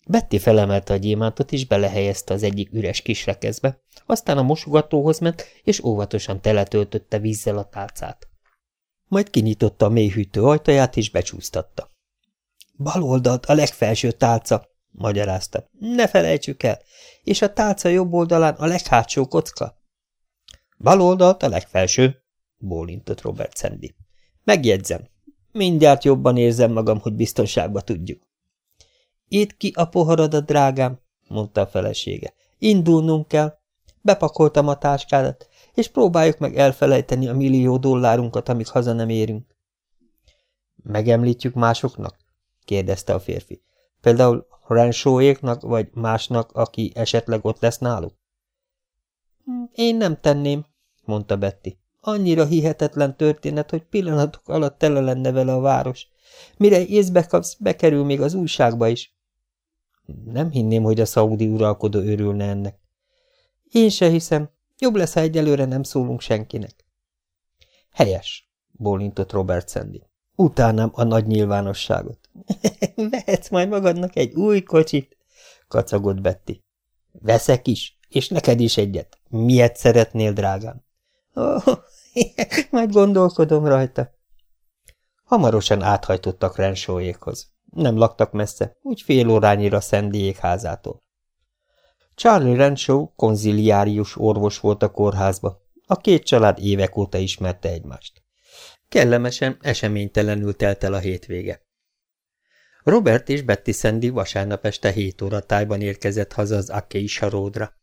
Betty felemelte a gyémántot, és belehelyezte az egyik üres kisrekeszbe, aztán a mosogatóhoz ment, és óvatosan teletöltötte vízzel a tálcát. Majd kinyitotta a mélyhűtő ajtaját, és becsúsztatta. Bal oldalt a legfelső tálca, magyarázta. Ne felejtsük el, és a tálca jobb oldalán a leghátsó kocka. Bal oldalt a legfelső, bólintott Robert Sandy. Megjegyzem, mindjárt jobban érzem magam, hogy biztonságba tudjuk. Itt ki a poharadat, drágám, mondta a felesége. Indulnunk kell. Bepakoltam a táskádat, és próbáljuk meg elfelejteni a millió dollárunkat, amíg haza nem érünk. Megemlítjük másoknak? kérdezte a férfi. Például Rensóéknak, vagy másnak, aki esetleg ott lesz náluk? Én nem tenném, mondta Betty. Annyira hihetetlen történet, hogy pillanatok alatt tele lenne vele a város. Mire észbe kapsz, bekerül még az újságba is. Nem hinném, hogy a szaudi uralkodó örülne ennek. Én se hiszem. Jobb lesz, ha egyelőre nem szólunk senkinek. Helyes, bólintott Robert Sandy. Utánám a nagy nyilvánosságot. Vehetsz majd magadnak egy új kocsit, kacagott Betty. Veszek is, és neked is egyet. Miért szeretnél, drágám? Oh, majd gondolkodom rajta. Hamarosan áthajtottak Rensóékhoz. Nem laktak messze, úgy fél órányira Szendiék házától. Charlie Renshaw konziliárius orvos volt a kórházba. A két család évek óta ismerte egymást. Kellemesen, eseménytelenül telt el a hétvége. Robert és Betty Sandy vasárnap este hét óra tájban érkezett haza az Akkei saródra.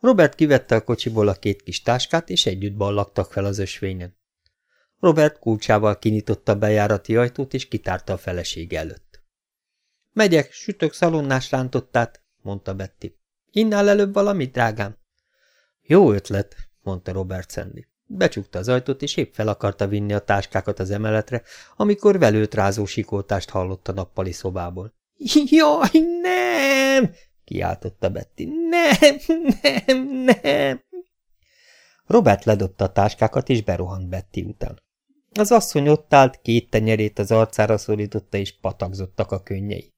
Robert kivette a kocsiból a két kis táskát, és együtt ballagtak fel az ösvényen. Robert kulcsával kinyitotta a bejárati ajtót, és kitárta a feleség előtt. Megyek, sütök szalonnás rántottát, mondta Betty. Innál előbb valamit, drágám? Jó ötlet, mondta Robert Sandy. Becsukta az ajtót, és épp fel akarta vinni a táskákat az emeletre, amikor velőt rázó sikoltást hallott a nappali szobából. – Jaj, nem! – kiáltotta Betty. – Nem, nem, nem! Robert ledobta a táskákat, és berohant Betty után. Az asszony ott állt, két tenyerét az arcára szorította, és patakzottak a könnyei.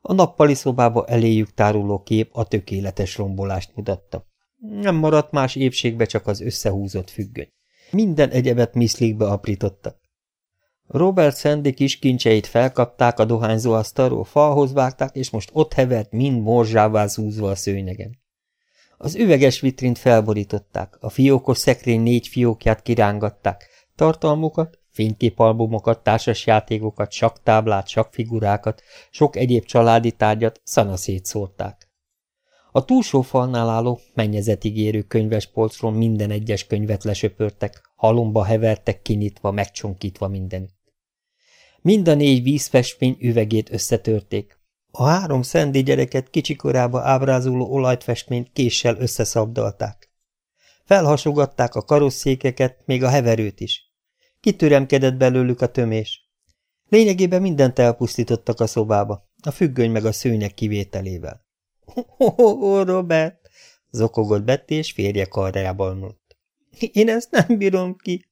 A nappali szobába eléjük táruló kép a tökéletes rombolást mutatta. Nem maradt más épségbe csak az összehúzott függöny. Minden egyebet miszlikbe aprítottak. Robert Sandy kis kincseit felkapták a dohányzó asztalról, falhoz vágták, és most ott hevert, mind morzsává zúzva a szőnyegen. Az üveges vitrint felborították, a fiókos szekrény négy fiókját kirángatták, tartalmukat, fényképalbumokat, társasjátékokat, saktáblát, sakfigurákat, sok egyéb családi tárgyat szana szétszórták. A túlsó falnál álló, mennyezetigérő könyvespolcról minden egyes könyvet lesöpörtek, halomba hevertek kinyitva, megcsonkítva mindenütt. Mind a négy vízfestmény üvegét összetörték. A három szendi gyereket kicsikorába ábrázoló olajfestményt késsel összeszabdalták. Felhasogatták a karosszékeket, még a heverőt is. Kitüremkedett belőlük a tömés. Lényegében mindent elpusztítottak a szobába, a függöny meg a szőnyek kivételével. Ó, Robert! zokogott Betty, és férje karjában nőtt. Én ezt nem bírom ki.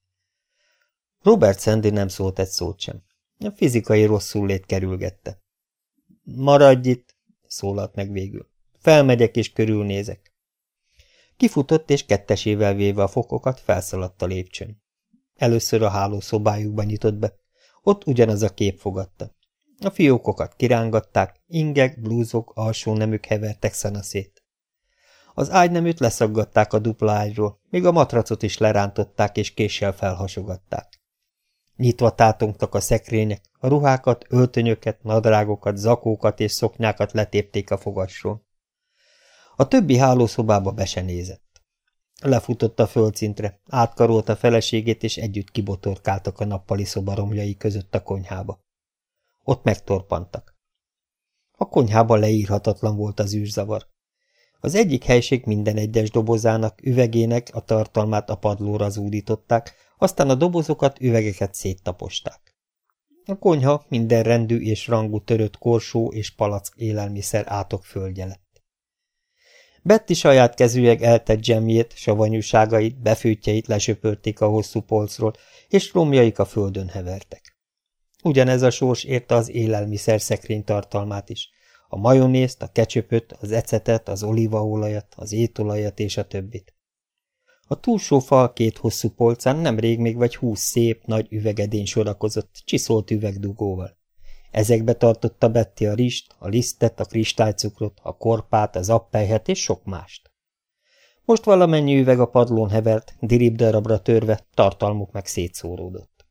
Robert Sandy nem szólt egy szót sem. A fizikai rosszul kerülgette. Maradj itt, szólalt meg végül. Felmegyek és körülnézek. Kifutott, és kettesével véve a fokokat felszaladt a lépcsőn. Először a hálószobájukban nyitott be. Ott ugyanaz a kép fogadta. A fiókokat kirángatták, ingek, blúzok, alsó nemük hevertek szanaszét. Az ágyneműt leszaggatták a dupla ágyról, még a matracot is lerántották és késsel felhasogatták. Nyitva tátongtak a szekrények, a ruhákat, öltönyöket, nadrágokat, zakókat és szoknyákat letépték a fogasról. A többi hálószobába be se nézett. Lefutott a földszintre, átkarolta feleségét, és együtt kibotorkáltak a nappali szoba romjai között a konyhába. Ott megtorpantak. A konyhában leírhatatlan volt az űrzavar. Az egyik helység minden egyes dobozának, üvegének a tartalmát a padlóra zúdították, aztán a dobozokat, üvegeket széttaposták. A konyha minden rendű és rangú törött korsó és palack élelmiszer átok földje lett. Betty saját kezűleg eltett zsemjét, savanyúságait, befőtjeit lesöpörték a hosszú polcról, és romjaik a földön hevertek. Ugyanez a sors érte az élelmiszer szekrény tartalmát is. A majonézt, a kecsöpöt, az ecetet, az olívaolajat, az étolajat és a többit. A túlsó fal két hosszú polcán nemrég még vagy húsz szép, nagy üvegedén sorakozott, csiszolt üvegdugóval. Ezekbe tartotta Betty a rist, a lisztet, a kristálycukrot, a korpát, az appelyhet és sok mást. Most valamennyi üveg a padlón hevert, diribdarabra törve, tartalmuk meg szétszóródott.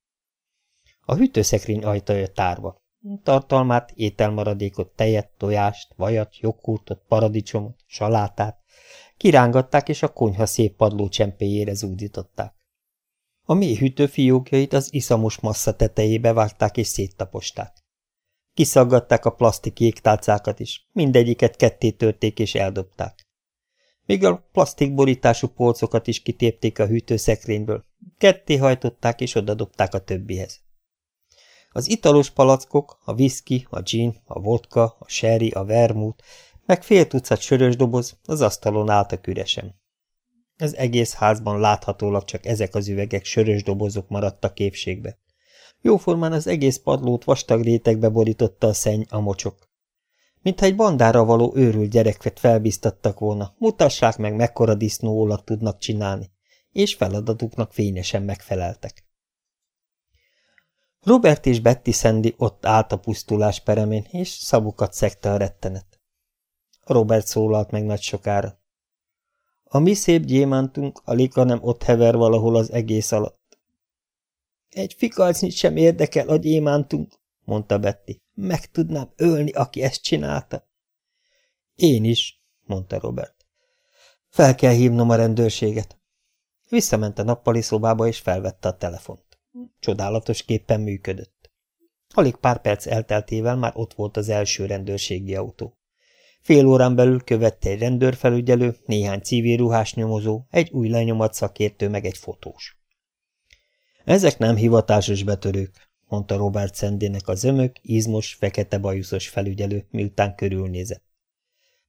A hűtőszekrény ajtaja tárva. Tartalmát, ételmaradékot, tejet, tojást, vajat, joghurtot, paradicsomot, salátát, kirángatták és a konyha szép padló csempéjére zúdították. A mély hűtőfiókjait az iszamos massza tetejébe vágták és széttaposták. Kiszaggatták a plastik jégtálcákat is, mindegyiket ketté törték és eldobták. Még a plastikborítású polcokat is kitépték a hűtőszekrényből, ketté hajtották és odadobták a többihez. Az italos palackok, a whisky, a gin, a vodka, a sherry, a vermouth, meg fél tucat sörös doboz az asztalon álltak üresen. Az egész házban láthatólag csak ezek az üvegek sörös dobozok maradtak képségbe. Jóformán az egész padlót vastag rétegbe borította a szenny, a mocsok. Mintha egy bandára való őrült gyereket felbiztattak volna, mutassák meg, mekkora disznóolat tudnak csinálni, és feladatuknak fényesen megfeleltek. Robert és Betty Sandy ott állt a pusztulás peremén, és szavukat szekte a rettenet. Robert szólalt meg nagy sokára. A mi szép gyémántunk alig, nem ott hever valahol az egész alatt. Egy fikalcnit sem érdekel a gyémántunk, mondta Betty. Meg tudnám ölni, aki ezt csinálta. Én is, mondta Robert. Fel kell hívnom a rendőrséget. Visszament a nappali szobába, és felvette a telefont. Csodálatos képpen működött. Alig pár perc elteltével már ott volt az első rendőrségi autó. Fél órán belül követte egy rendőrfelügyelő, néhány civil ruhás nyomozó, egy új lenyomat szakértő meg egy fotós. Ezek nem hivatásos betörők, mondta Robert Szendének a zömök, izmos, fekete bajuszos felügyelő, miután körülnézett.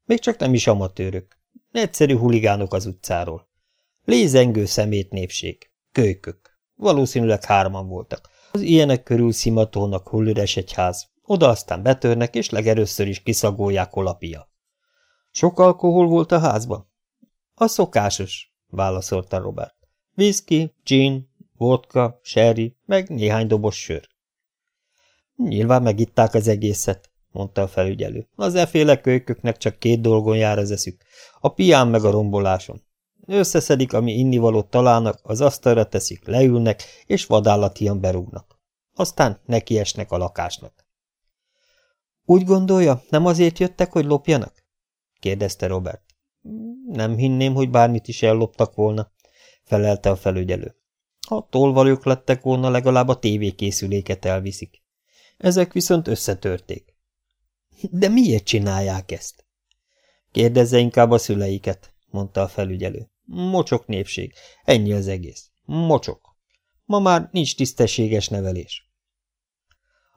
Még csak nem is amatőrök. Egyszerű huligánok az utcáról. Lézengő szemét népség. Kölykök. Valószínűleg hárman voltak. Az ilyenek körül szimatónak hullüres egy ház. Oda aztán betörnek, és legerőször is kiszagolják olapia. Sok alkohol volt a házban? A szokásos, válaszolta Robert. Whisky, gin, vodka, sherry, meg néhány dobos sör. Nyilván megitták az egészet, mondta a felügyelő. Az eféle kölyköknek csak két dolgon jár az eszük, a pián meg a romboláson. Összeszedik, ami innivalót találnak, az asztalra teszik, leülnek, és vadállatian berúgnak. Aztán nekiesnek a lakásnak. Úgy gondolja, nem azért jöttek, hogy lopjanak? kérdezte Robert. Nem hinném, hogy bármit is elloptak volna, felelte a felügyelő. Ha tolvalők lettek volna, legalább a tévékészüléket elviszik. Ezek viszont összetörték. De miért csinálják ezt? Kérdezze inkább a szüleiket, mondta a felügyelő. Mocsok népség, ennyi az egész. Mocsok. Ma már nincs tisztességes nevelés.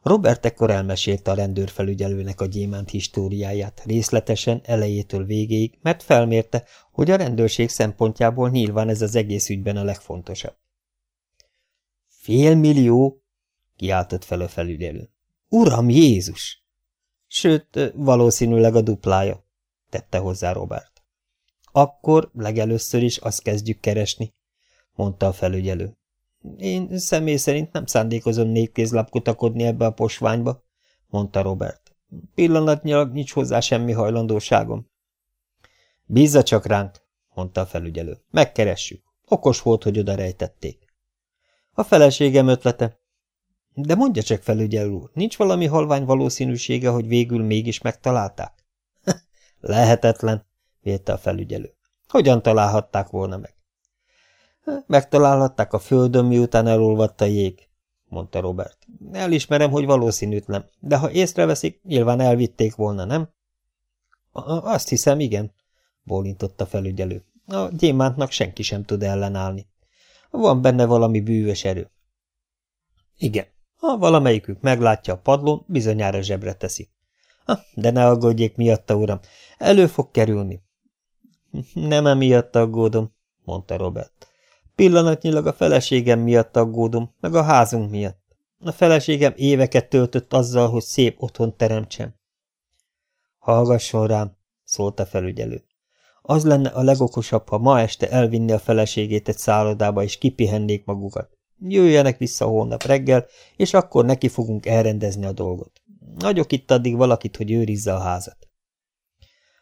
Robert ekkor elmesélte a rendőrfelügyelőnek a gyémánt históriáját, részletesen elejétől végéig, mert felmérte, hogy a rendőrség szempontjából nyilván ez az egész ügyben a legfontosabb. Félmillió? kiáltott fel a felügyelő. Uram Jézus! Sőt, valószínűleg a duplája, tette hozzá Robert. Akkor legelőször is azt kezdjük keresni, mondta a felügyelő. Én személy szerint nem szándékozom négykézlap kutakodni ebbe a posványba, mondta Robert. Pillanatnyilag nincs hozzá semmi hajlandóságom. Bízza csak ránk, mondta a felügyelő. Megkeressük. Okos volt, hogy oda rejtették. A feleségem ötlete. De mondja csak, felügyelő úr, nincs valami halvány valószínűsége, hogy végül mégis megtalálták? Lehetetlen, vélte a felügyelő. Hogyan találhatták volna meg? Megtalálhatták a földön, miután elolvadt a jég, mondta Robert. Elismerem, hogy valószínűtlen, de ha észreveszik, nyilván elvitték volna, nem? Azt hiszem, igen, bólintott a felügyelő. A gyémántnak senki sem tud ellenállni. Van benne valami bűvös erő. Igen, ha valamelyikük meglátja a padlón, bizonyára zsebre teszi. Ha, de ne aggódjék miatta, uram, elő fog kerülni. Nem emiatt aggódom, mondta Robert. Pillanatnyilag a feleségem miatt aggódom, meg a házunk miatt. A feleségem éveket töltött azzal, hogy szép otthon teremtsem. Hallgasson rám, szólt a felügyelő. Az lenne a legokosabb, ha ma este elvinni a feleségét egy szállodába, és kipihennék magukat. Jöjjenek vissza holnap reggel, és akkor neki fogunk elrendezni a dolgot. Nagyok itt addig valakit, hogy őrizze a házat.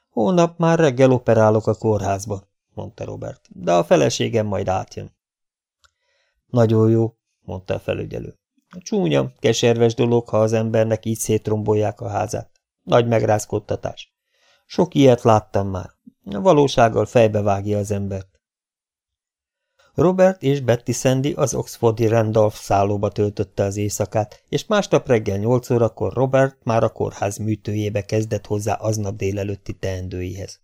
Holnap már reggel operálok a kórházba, mondta Robert, de a feleségem majd átjön. Nagyon jó, mondta a felügyelő. Csúnya, keserves dolog, ha az embernek így szétrombolják a házát. Nagy megrázkodtatás. Sok ilyet láttam már. A valósággal fejbevágja az embert. Robert és Betty Sandy az Oxfordi Randolph szállóba töltötte az éjszakát, és másnap reggel nyolc órakor Robert már a kórház műtőjébe kezdett hozzá aznap délelőtti teendőihez.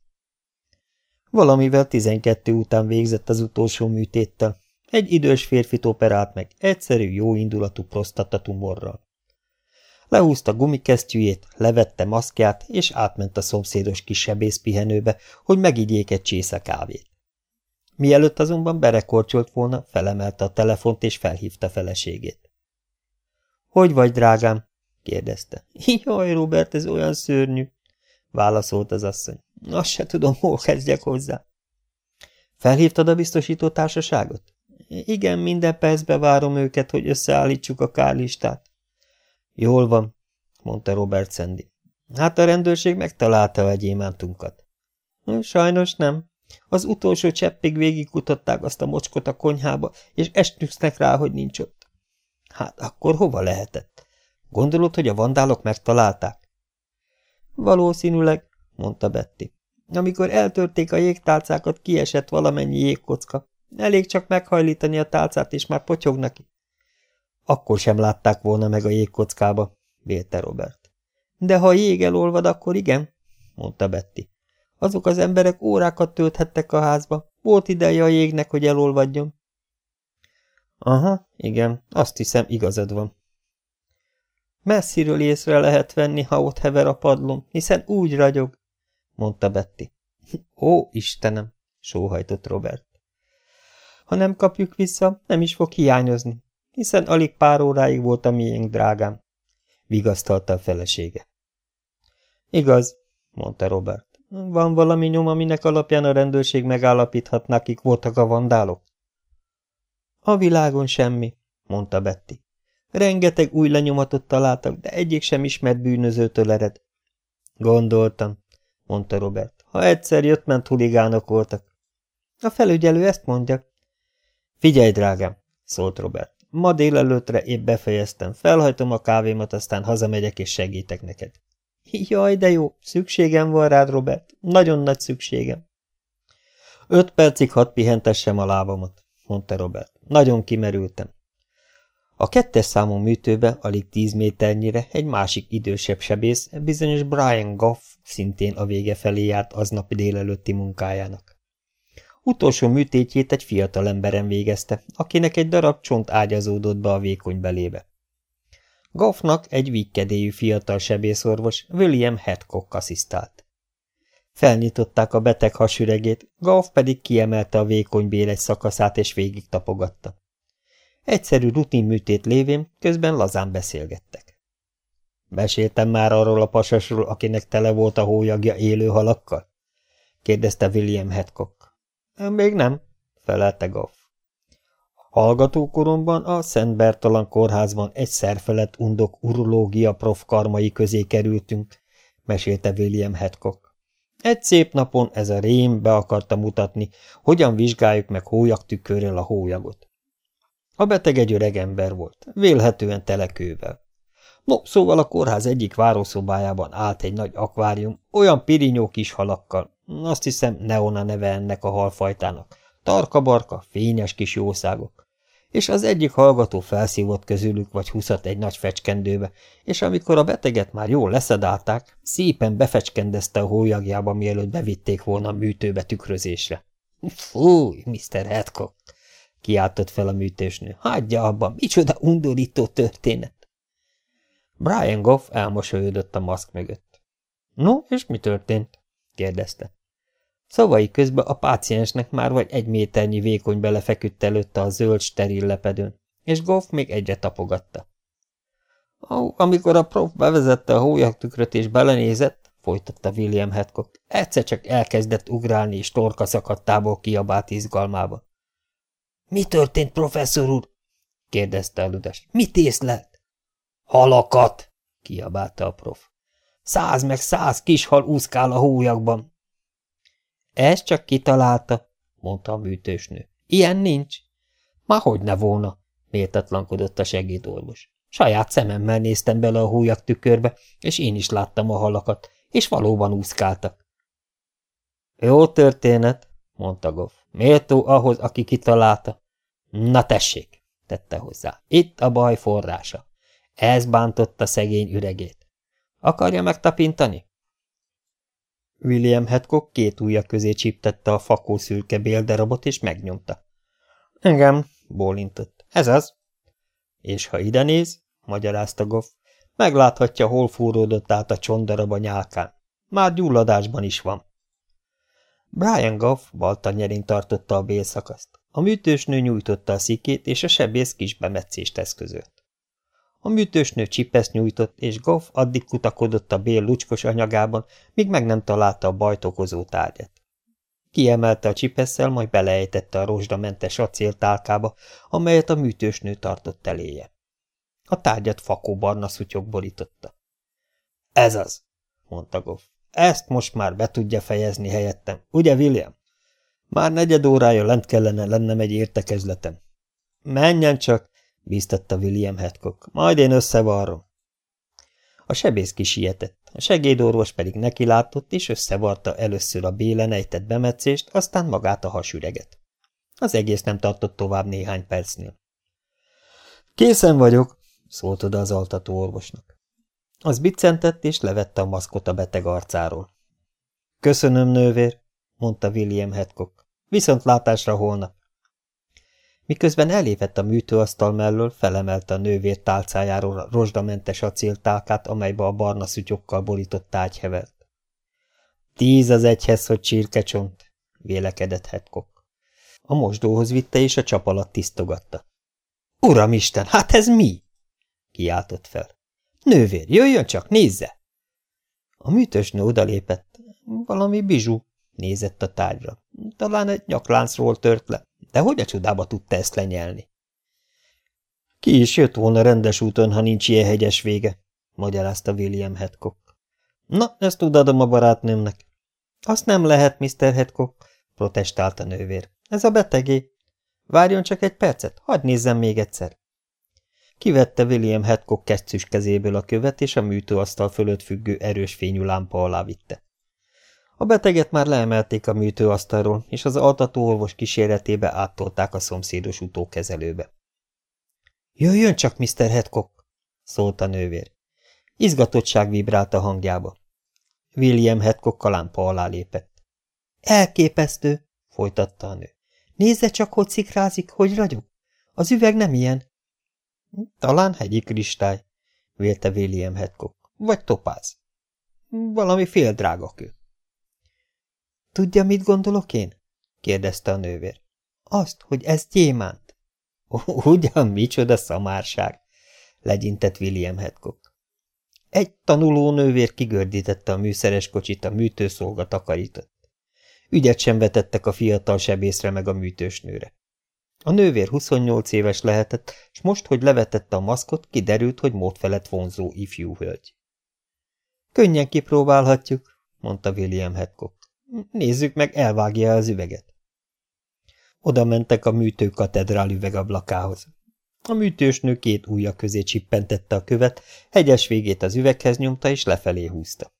Valamivel tizenkettő után végzett az utolsó műtéttel. Egy idős férfit operált meg, egyszerű, jóindulatú prostatatumorral. Lehúzta gumikesztyűjét, levette maszkját, és átment a szomszédos kis sebészpihenőbe, hogy megigyék egy csésze kávét. Mielőtt azonban berekorcsolt volna, felemelte a telefont és felhívta feleségét. – Hogy vagy, drágám? – kérdezte. – Jaj, Robert, ez olyan szörnyű! – válaszolt az asszony. – Azt se tudom, hol kezdjek hozzá. – Felhívtad a biztosító társaságot? – Igen, minden percbe várom őket, hogy összeállítsuk a kárlistát. – Jól van – mondta Robert Sandy. – Hát a rendőrség megtalálta a gyémántunkat. – Sajnos nem az utolsó cseppig végigkutatták azt a mocskot a konyhába, és esküsznek rá, hogy nincs ott. Hát akkor hova lehetett? Gondolod, hogy a vandálok megtalálták? Valószínűleg, mondta Betty. Amikor eltörték a jégtálcákat, kiesett valamennyi jégkocka. Elég csak meghajlítani a tálcát, és már potyog. Akkor sem látták volna meg a jégkockába, vélte Robert. De ha a jég elolvad, akkor igen, mondta Betty. Azok az emberek órákat tölthettek a házba. Volt ideje a jégnek, hogy elolvadjon. Aha, igen, azt hiszem, igazad van. Messziről észre lehet venni, ha ott hever a padlón, hiszen úgy ragyog, mondta Betty. Ó, Istenem, sóhajtott Robert. Ha nem kapjuk vissza, nem is fog hiányozni, hiszen alig pár óráig volt a miénk drágám, vigasztalta a felesége. Igaz, mondta Robert. Van valami nyom, aminek alapján a rendőrség megállapíthatná, kik voltak a vandálok? A világon semmi, mondta Betty. Rengeteg új lenyomatot találtak, de egyik sem ismert bűnözőtől ered. Gondoltam, mondta Robert. Ha egyszer jött-ment huligánok voltak. A felügyelő ezt mondja. Figyelj, drágám, szólt Robert. Ma délelőtre épp befejeztem, felhajtom a kávémat, aztán hazamegyek és segítek neked. Jaj, de jó, szükségem van rád, Robert. Nagyon nagy szükségem. Öt percig hadd pihentessem a lábamat, mondta Robert. Nagyon kimerültem. A kettes számú műtőbe, alig tíz méternyire egy másik idősebb sebész, bizonyos Brian Goff szintén a vége felé járt aznap délelőtti munkájának. Utolsó műtétjét egy fiatal emberen végezte, akinek egy darab csont ágyazódott be a vékony belébe. Goffnak egy vígkedélyű fiatal sebészorvos, William Hadcock asszisztált. Felnyitották a beteg hasüregét, Goff pedig kiemelte a vékony bél egy szakaszát és végig tapogatta. Egyszerű rutinműtét lévén közben lazán beszélgettek. Meséltem már arról a pasasról, akinek tele volt a hólyagja élő halakkal? kérdezte William Hadcock. Még nem, felelte Goff. Hallgatókoromban a Szent Bertalan kórházban egy szerfelett undok urológia prof karmai közé kerültünk, mesélte William Hadcock. Egy szép napon ez a rém be akarta mutatni, hogyan vizsgáljuk meg tükörrel a hólyagot. A beteg egy öreg ember volt, vélhetően telekővel. No, szóval a kórház egyik várószobájában állt egy nagy akvárium, olyan pirinyó kis halakkal, azt hiszem Neona neve ennek a halfajtának, tarka-barka, fényes kis jószágok. És az egyik hallgató felszívott közülük vagy huszat egy nagy fecskendőbe, és amikor a beteget már jól leszedálták, szépen befecskendezte a hólyagjába, mielőtt bevitték volna a műtőbe tükrözésre. Fúj, Mr. Hedcock! Kiáltott fel a műtősnő. Hagyja abba, micsoda undorító történet! Brian Goff elmosolyodott a maszk mögött. No, és mi történt? kérdezte. Szavai közben a páciensnek már vagy egy méternyi vékony belefeküdt előtte a zöld steril lepedőn, és Goff még egyre tapogatta. Amikor a prof bevezette a hólyagtükröt és belenézett, folytatta William Hedcock, egyszer csak elkezdett ugrálni, és torka szakadtából kiabált izgalmába. – Mi történt, professzor úr? – kérdezte a ludas. – Mit észlelt? – Halakat! – kiabálta a prof. – Száz meg száz kis hal úszkál a hólyagban. – Ez csak kitalálta – mondta a műtősnő. – Ilyen nincs. – Már hogy ne volna – méltatlankodott a segédorvos. Saját szememmel néztem bele a hólyag tükörbe, és én is láttam a halakat, és valóban úszkáltak. Jó történet, mondta Goff. Méltó ahhoz, aki kitalálta. Na tessék, tette hozzá. Itt a baj forrása. Ez bántotta szegény üregét. Akarja megtapintani? William Hedcock két ujja közé csíptette a fakó szürke béldarabot, és megnyomta. Igen, bólintott. Ez az. És ha ide néz, magyarázta Goff, megláthatja, hol fúródott át a csondarab a nyálkán. Már gyulladásban is van. Brian Goff baltanyerén tartotta a bélszakaszt. A műtősnő nyújtotta a szikét, és a sebész kis bemetszést eszközölt. A műtősnő csipeszt nyújtott, és Goff addig kutakodott a bél lucskos anyagában, míg meg nem találta a bajt okozó tárgyat. Kiemelte a csipesszel, majd belejtette a rozsdamentes acéltálkába, amelyet a műtősnő tartott eléje. A tárgyat fakó barna szutyok borította. – Ez az! – mondta Goff. – Ezt most már be tudja fejezni helyettem, ugye, William? Már negyed órája lent kellene lennem egy értekezletem. – Menjen csak! – bíztatta William Hedcock. – Majd én összevarrom. A sebész kisietett, a segédorvos pedig nekilátott, és összevarta először a bélen bemetszést, aztán magát a hasüreget. Az egész nem tartott tovább néhány percnél. – Készen vagyok! szólt oda az altató orvosnak. Az biccentett, és levette a maszkot a beteg arcáról. Köszönöm, nővér, mondta William Hedcock. Viszont látásra holnap. Miközben elépett a műtőasztal mellől, felemelte a nővér tálcájáról a rozsdamentes acéltálkát, amelybe a barna szutyokkal borított tágy hevert. Tíz az egyhez, hogy csirkecsont, vélekedett Hedcock. A mosdóhoz vitte, és a csap alatt tisztogatta. Uramisten, hát ez mi? kiáltott fel. Nővér, jöjjön csak, nézze! A műtösnő odalépett. Valami bizsú, nézett a tárgyra. Talán egy nyakláncról tört le, de hogy a csodába tudta ezt lenyelni? Ki is jött volna rendes úton, ha nincs ilyen hegyes vége, magyarázta William Hedcock. Na, ezt tudadom a barátnőmnek. Azt nem lehet, Mr. Hedcock, protestált a nővér. Ez a betegé. Várjon csak egy percet, hadd nézzem még egyszer. Kivette William Hedcock kesztyűs kezéből a követ, és a műtőasztal fölött függő erős fényű lámpa alá vitte. A beteget már leemelték a műtőasztalról, és az altató orvos kíséretébe áttolták a szomszédos utókezelőbe. – Jöjjön csak, Mr. Hedcock! – szólt a nővér. Izgatottság vibrált a hangjába. William Hedcock a lámpa alá lépett. – Elképesztő! – folytatta a nő. – Nézze csak, hogy szikrázik, hogy ragyog! Az üveg nem ilyen. Talán hegyi kristály, vélte William Hedcock, vagy topáz. Valami fél drága kő. Tudja, mit gondolok én? kérdezte a nővér. Azt, hogy ez gyémánt. Ugyan, micsoda szamárság, legyintett William Hedcock. Egy tanuló nővér kigördítette a műszeres kocsit, a műtőszolga takarított. Ügyet sem vetettek a fiatal sebészre meg a műtősnőre. A nővér 28 éves lehetett, és most, hogy levetette a maszkot, kiderült, hogy mód felett vonzó ifjú hölgy. Könnyen kipróbálhatjuk, mondta William Hedcock. Nézzük meg, elvágja az üveget. Oda mentek a műtő katedrál üvegablakához. A műtősnő két ujja közé csippentette a követ, hegyes végét az üveghez nyomta és lefelé húzta.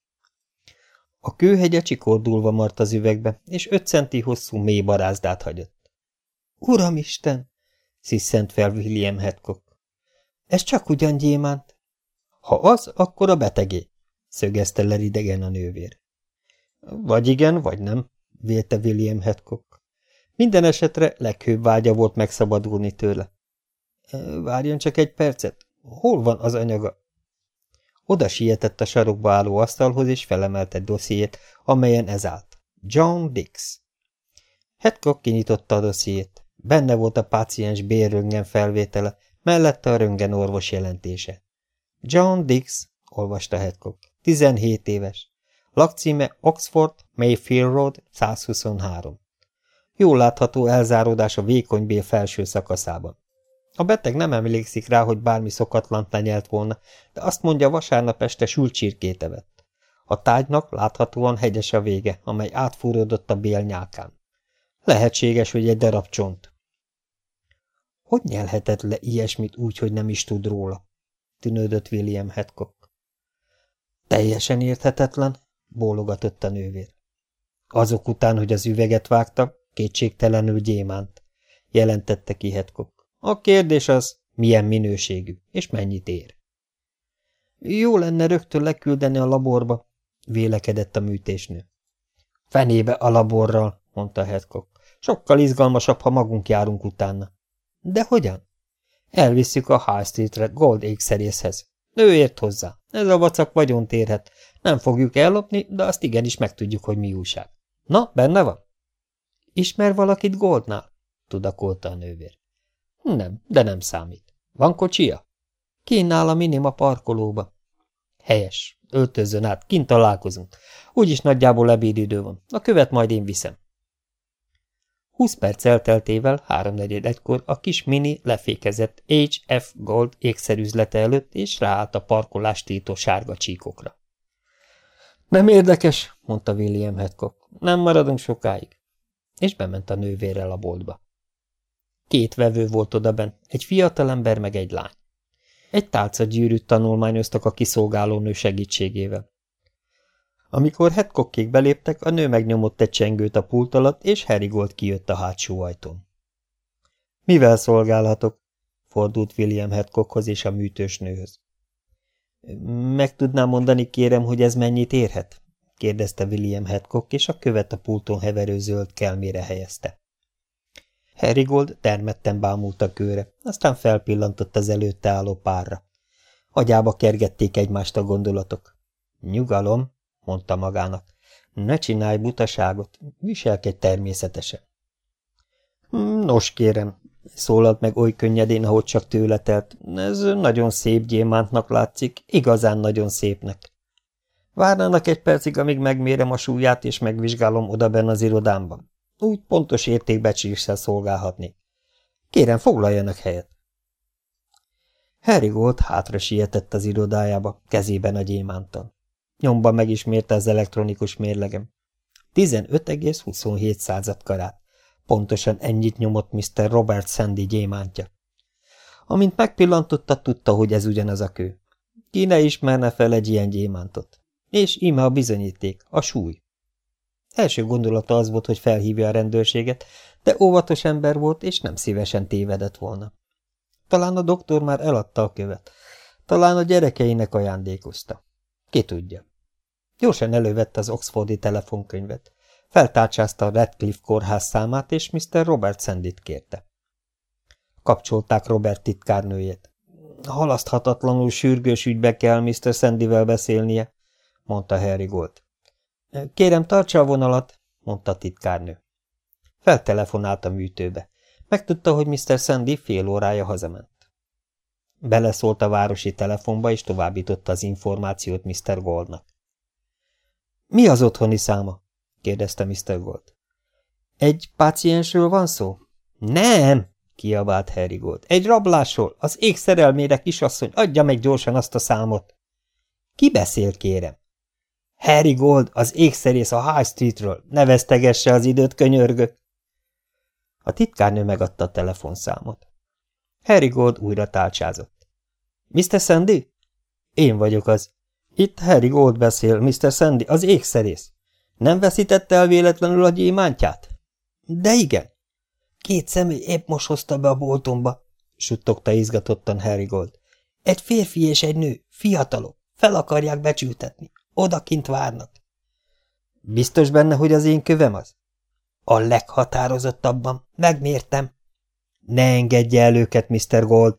A kőhegye csikordulva mart az üvegbe, és öt centi hosszú mély barázdát hagyott. Uramisten! sziszent fel William Hedcock. Ez csak ugyan gyémánt. Ha az, akkor a betegé, szögezte le idegen a nővér. Vagy igen, vagy nem, vélte William Hedcock. Minden esetre leghőbb vágya volt megszabadulni tőle. Várjon csak egy percet, hol van az anyaga? Oda sietett a sarokba álló asztalhoz, és felemelt egy dossziét, amelyen ez állt. John Dix. Hedcock kinyitotta a dossziét. Benne volt a páciens bérröngen felvétele, mellette a röngenorvos jelentése. John Dix, olvasta Hedcock, 17 éves. Lakcíme Oxford, Mayfield Road, 123. Jól látható elzáródás a vékony bél felső szakaszában. A beteg nem emlékszik rá, hogy bármi szokatlant lenyelt volna, de azt mondja, vasárnap este sült csirkét evett. A tájnak láthatóan hegyes a vége, amely átfúródott a bél nyálkán. Lehetséges, hogy egy darab csont. Hogy nyelhetett le ilyesmit úgy, hogy nem is tud róla? tűnődött William Hedcock. Teljesen érthetetlen, bólogatott a nővér. Azok után, hogy az üveget vágta, kétségtelenül gyémánt, jelentette ki Hedcock. A kérdés az, milyen minőségű, és mennyit ér. Jó lenne rögtön leküldeni a laborba, vélekedett a műtésnő. Fenébe a laborral, mondta Hedcock. Sokkal izgalmasabb, ha magunk járunk utána. De hogyan? Elvisszük a High Streetre Gold ékszerészhez. Ő ért hozzá. Ez a vacak vagyont érhet. Nem fogjuk ellopni, de azt igenis megtudjuk, hogy mi újság. Na, benne van? Ismer valakit Goldnál? tudakolta a nővér. Nem, de nem számít. Van kocsia? Kínál a minim a parkolóba. Helyes. Öltözzön át, kint találkozunk. Úgyis nagyjából ebédidő van. A követ majd én viszem. Húsz perc elteltével, háromnegyed egykor a kis mini lefékezett HF Gold ékszerüzlete előtt, és ráállt a parkolás tiltó sárga csíkokra. Nem érdekes, mondta William Hedcock. Nem maradunk sokáig. És bement a nővérrel a boltba. Két vevő volt odaben, egy fiatalember meg egy lány. Egy tálca gyűrűt tanulmányoztak a kiszolgálónő segítségével. Amikor Hedcockék beléptek, a nő megnyomott egy csengőt a pult alatt, és Harry Gold kijött a hátsó ajtón. – Mivel szolgálhatok? – fordult William Hedcockhoz és a műtős nőhöz. – Meg tudnám mondani, kérem, hogy ez mennyit érhet? – kérdezte William Hedcock, és a követ a pulton heverő zöld kelmére helyezte. Herigold termetten bámult a kőre, aztán felpillantott az előtte álló párra. Agyába kergették egymást a gondolatok. Nyugalom, mondta magának. Ne csinálj butaságot, viselkedj természetesen. Nos, kérem, szólalt meg oly könnyedén, ahogy csak tőle. Ez nagyon szép gyémántnak látszik, igazán nagyon szépnek. Várnának egy percig, amíg megmérem a súlyát, és megvizsgálom odaben az irodámban. Úgy pontos értékbecsléssel szolgálhatni. Kérem, foglaljanak helyet. Harry Gold hátra sietett az irodájába, kezében a gyémántal. Nyomban megismérte az elektronikus mérlegem. 15,27 század karát. Pontosan ennyit nyomott Mr. Robert Sandy gyémántja. Amint megpillantotta, tudta, hogy ez ugyanaz a kő. Ki ne ismerne fel egy ilyen gyémántot. És íme a bizonyíték, a súly. Első gondolata az volt, hogy felhívja a rendőrséget, de óvatos ember volt, és nem szívesen tévedett volna. Talán a doktor már eladta a követ. Talán a gyerekeinek ajándékozta. Ki tudja. Gyorsan elővette az Oxfordi telefonkönyvet. Feltárcsázta a Redcliffe kórház számát, és Mr. Robert Sandit kérte. Kapcsolták Robert titkárnőjét. Halaszthatatlanul sürgős ügybe kell Mr. Sandivel beszélnie, mondta Harry Gold. Kérem, tartsa a vonalat, mondta a titkárnő. Feltelefonált a műtőbe. Megtudta, hogy Mr. Sandy fél órája hazament. Beleszólt a városi telefonba, és továbbította az információt Mr. Goldnak. Mi az otthoni száma? kérdezte Mr. Gold. Egy páciensről van szó? Nem, kiabált Harry Gold. Egy rablásról, az ég szerelmére, kisasszony, adja meg gyorsan azt a számot. Ki beszél, kérem? Harry Gold, az ékszerész a High Streetről, ne vesztegesse az időt, könyörgök. A titkárnő megadta a telefonszámot. Harry Gold újra tálcsázott. Mr. Sandy? Én vagyok az. Itt Harry Gold beszél, Mr. Sandy, az ékszerész. Nem veszítette el véletlenül a gyémántját? De igen. Két személy épp most hozta be a boltomba, suttogta izgatottan Harry Gold. Egy férfi és egy nő, fiatalok, fel akarják becsültetni. Odakint várnak. Biztos benne, hogy az én kövem az? A leghatározottabban. Megmértem. Ne engedje el őket, Mr. Gold,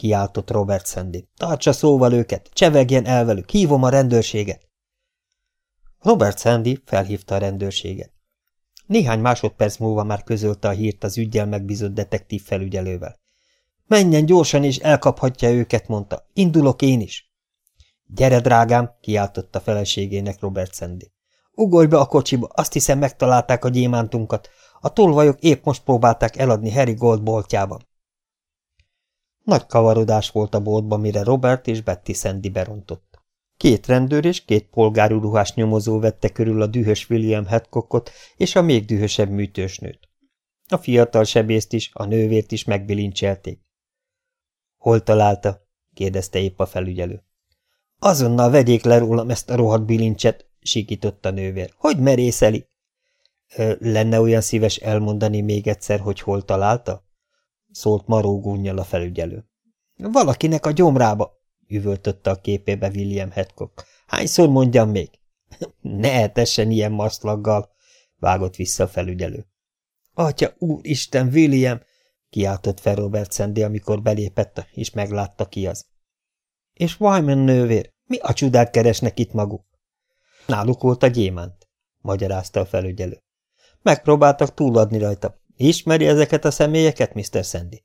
kiáltott Robert Sandy. Tartsa szóval őket, csevegjen el velük, hívom a rendőrséget. Robert Sandy felhívta a rendőrséget. Néhány másodperc múlva már közölte a hírt az ügyel megbízott detektív felügyelővel. Menjen gyorsan, és elkaphatja őket, mondta. Indulok én is. Gyere, drágám, kiáltotta feleségének Robert Sandy. Ugorj be a kocsiba, azt hiszem megtalálták a gyémántunkat. A tolvajok épp most próbálták eladni Harry Gold boltjában. Nagy kavarodás volt a boltban, mire Robert és Betty Sandy berontott. Két rendőr és két polgáru ruhás nyomozó vette körül a dühös William Hadcockot és a még dühösebb műtősnőt. A fiatal sebészt is, a nővért is megbilincselték. Hol találta? kérdezte épp a felügyelő. Azonnal vegyék le rólam ezt a rohadt bilincset, sikított a nővér. Hogy merészeli? Lenne olyan szíves elmondani még egyszer, hogy hol találta? Szólt marógúnyjal a felügyelő. Valakinek a gyomrába, üvöltötte a képébe William Hedcock. Hányszor mondjam még? ne etessen ilyen maszlaggal, vágott vissza a felügyelő. Atya, úristen, William! kiáltott fel Robert Sandy, amikor belépett, és meglátta ki az. És Wyman nővér, mi a csodát keresnek itt maguk? Náluk volt a gyémánt, magyarázta a felügyelő. Megpróbáltak túladni rajta. Ismeri ezeket a személyeket, Mr. Sandy?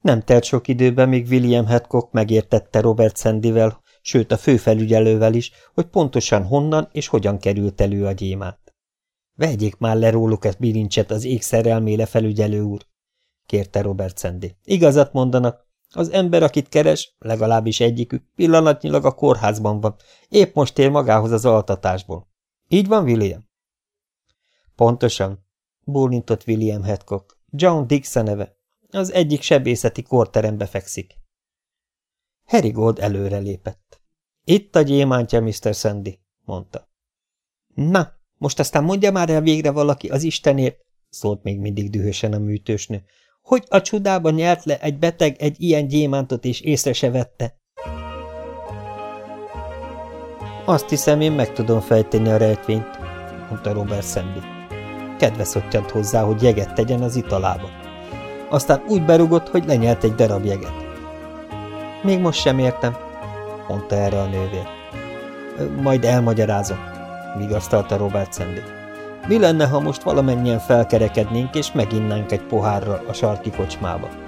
Nem telt sok időben, még William Hadcock megértette Robert Sandyvel, sőt a főfelügyelővel is, hogy pontosan honnan és hogyan került elő a gyémánt. Vegyék már le róluk ezt bilincset az ékszerelméle felügyelő úr, kérte Robert Sandy. Igazat mondanak, az ember, akit keres, legalábbis egyikük, pillanatnyilag a kórházban van. Épp most tér magához az altatásból. Így van, William? Pontosan, bólintott William Hadcock. John Dix a neve. Az egyik sebészeti kórterembe fekszik. Harry Gold előre lépett. Itt a gyémántja, Mr. Sandy, mondta. Na, most aztán mondja már el végre valaki az Istenért, szólt még mindig dühösen a műtősnő, hogy a csodában nyert le egy beteg egy ilyen gyémántot és észre se vette? Azt hiszem, én meg tudom fejteni a rejtvényt, mondta Robert Sandy. Kedve szottyant hozzá, hogy jeget tegyen az italába. Aztán úgy berugott, hogy lenyelt egy darab jeget. Még most sem értem, mondta erre a nővér. Majd elmagyarázom, vigasztalta Robert Sandy. Mi lenne, ha most valamennyien felkerekednénk, és meginnánk egy pohárral a sarki kocsmába?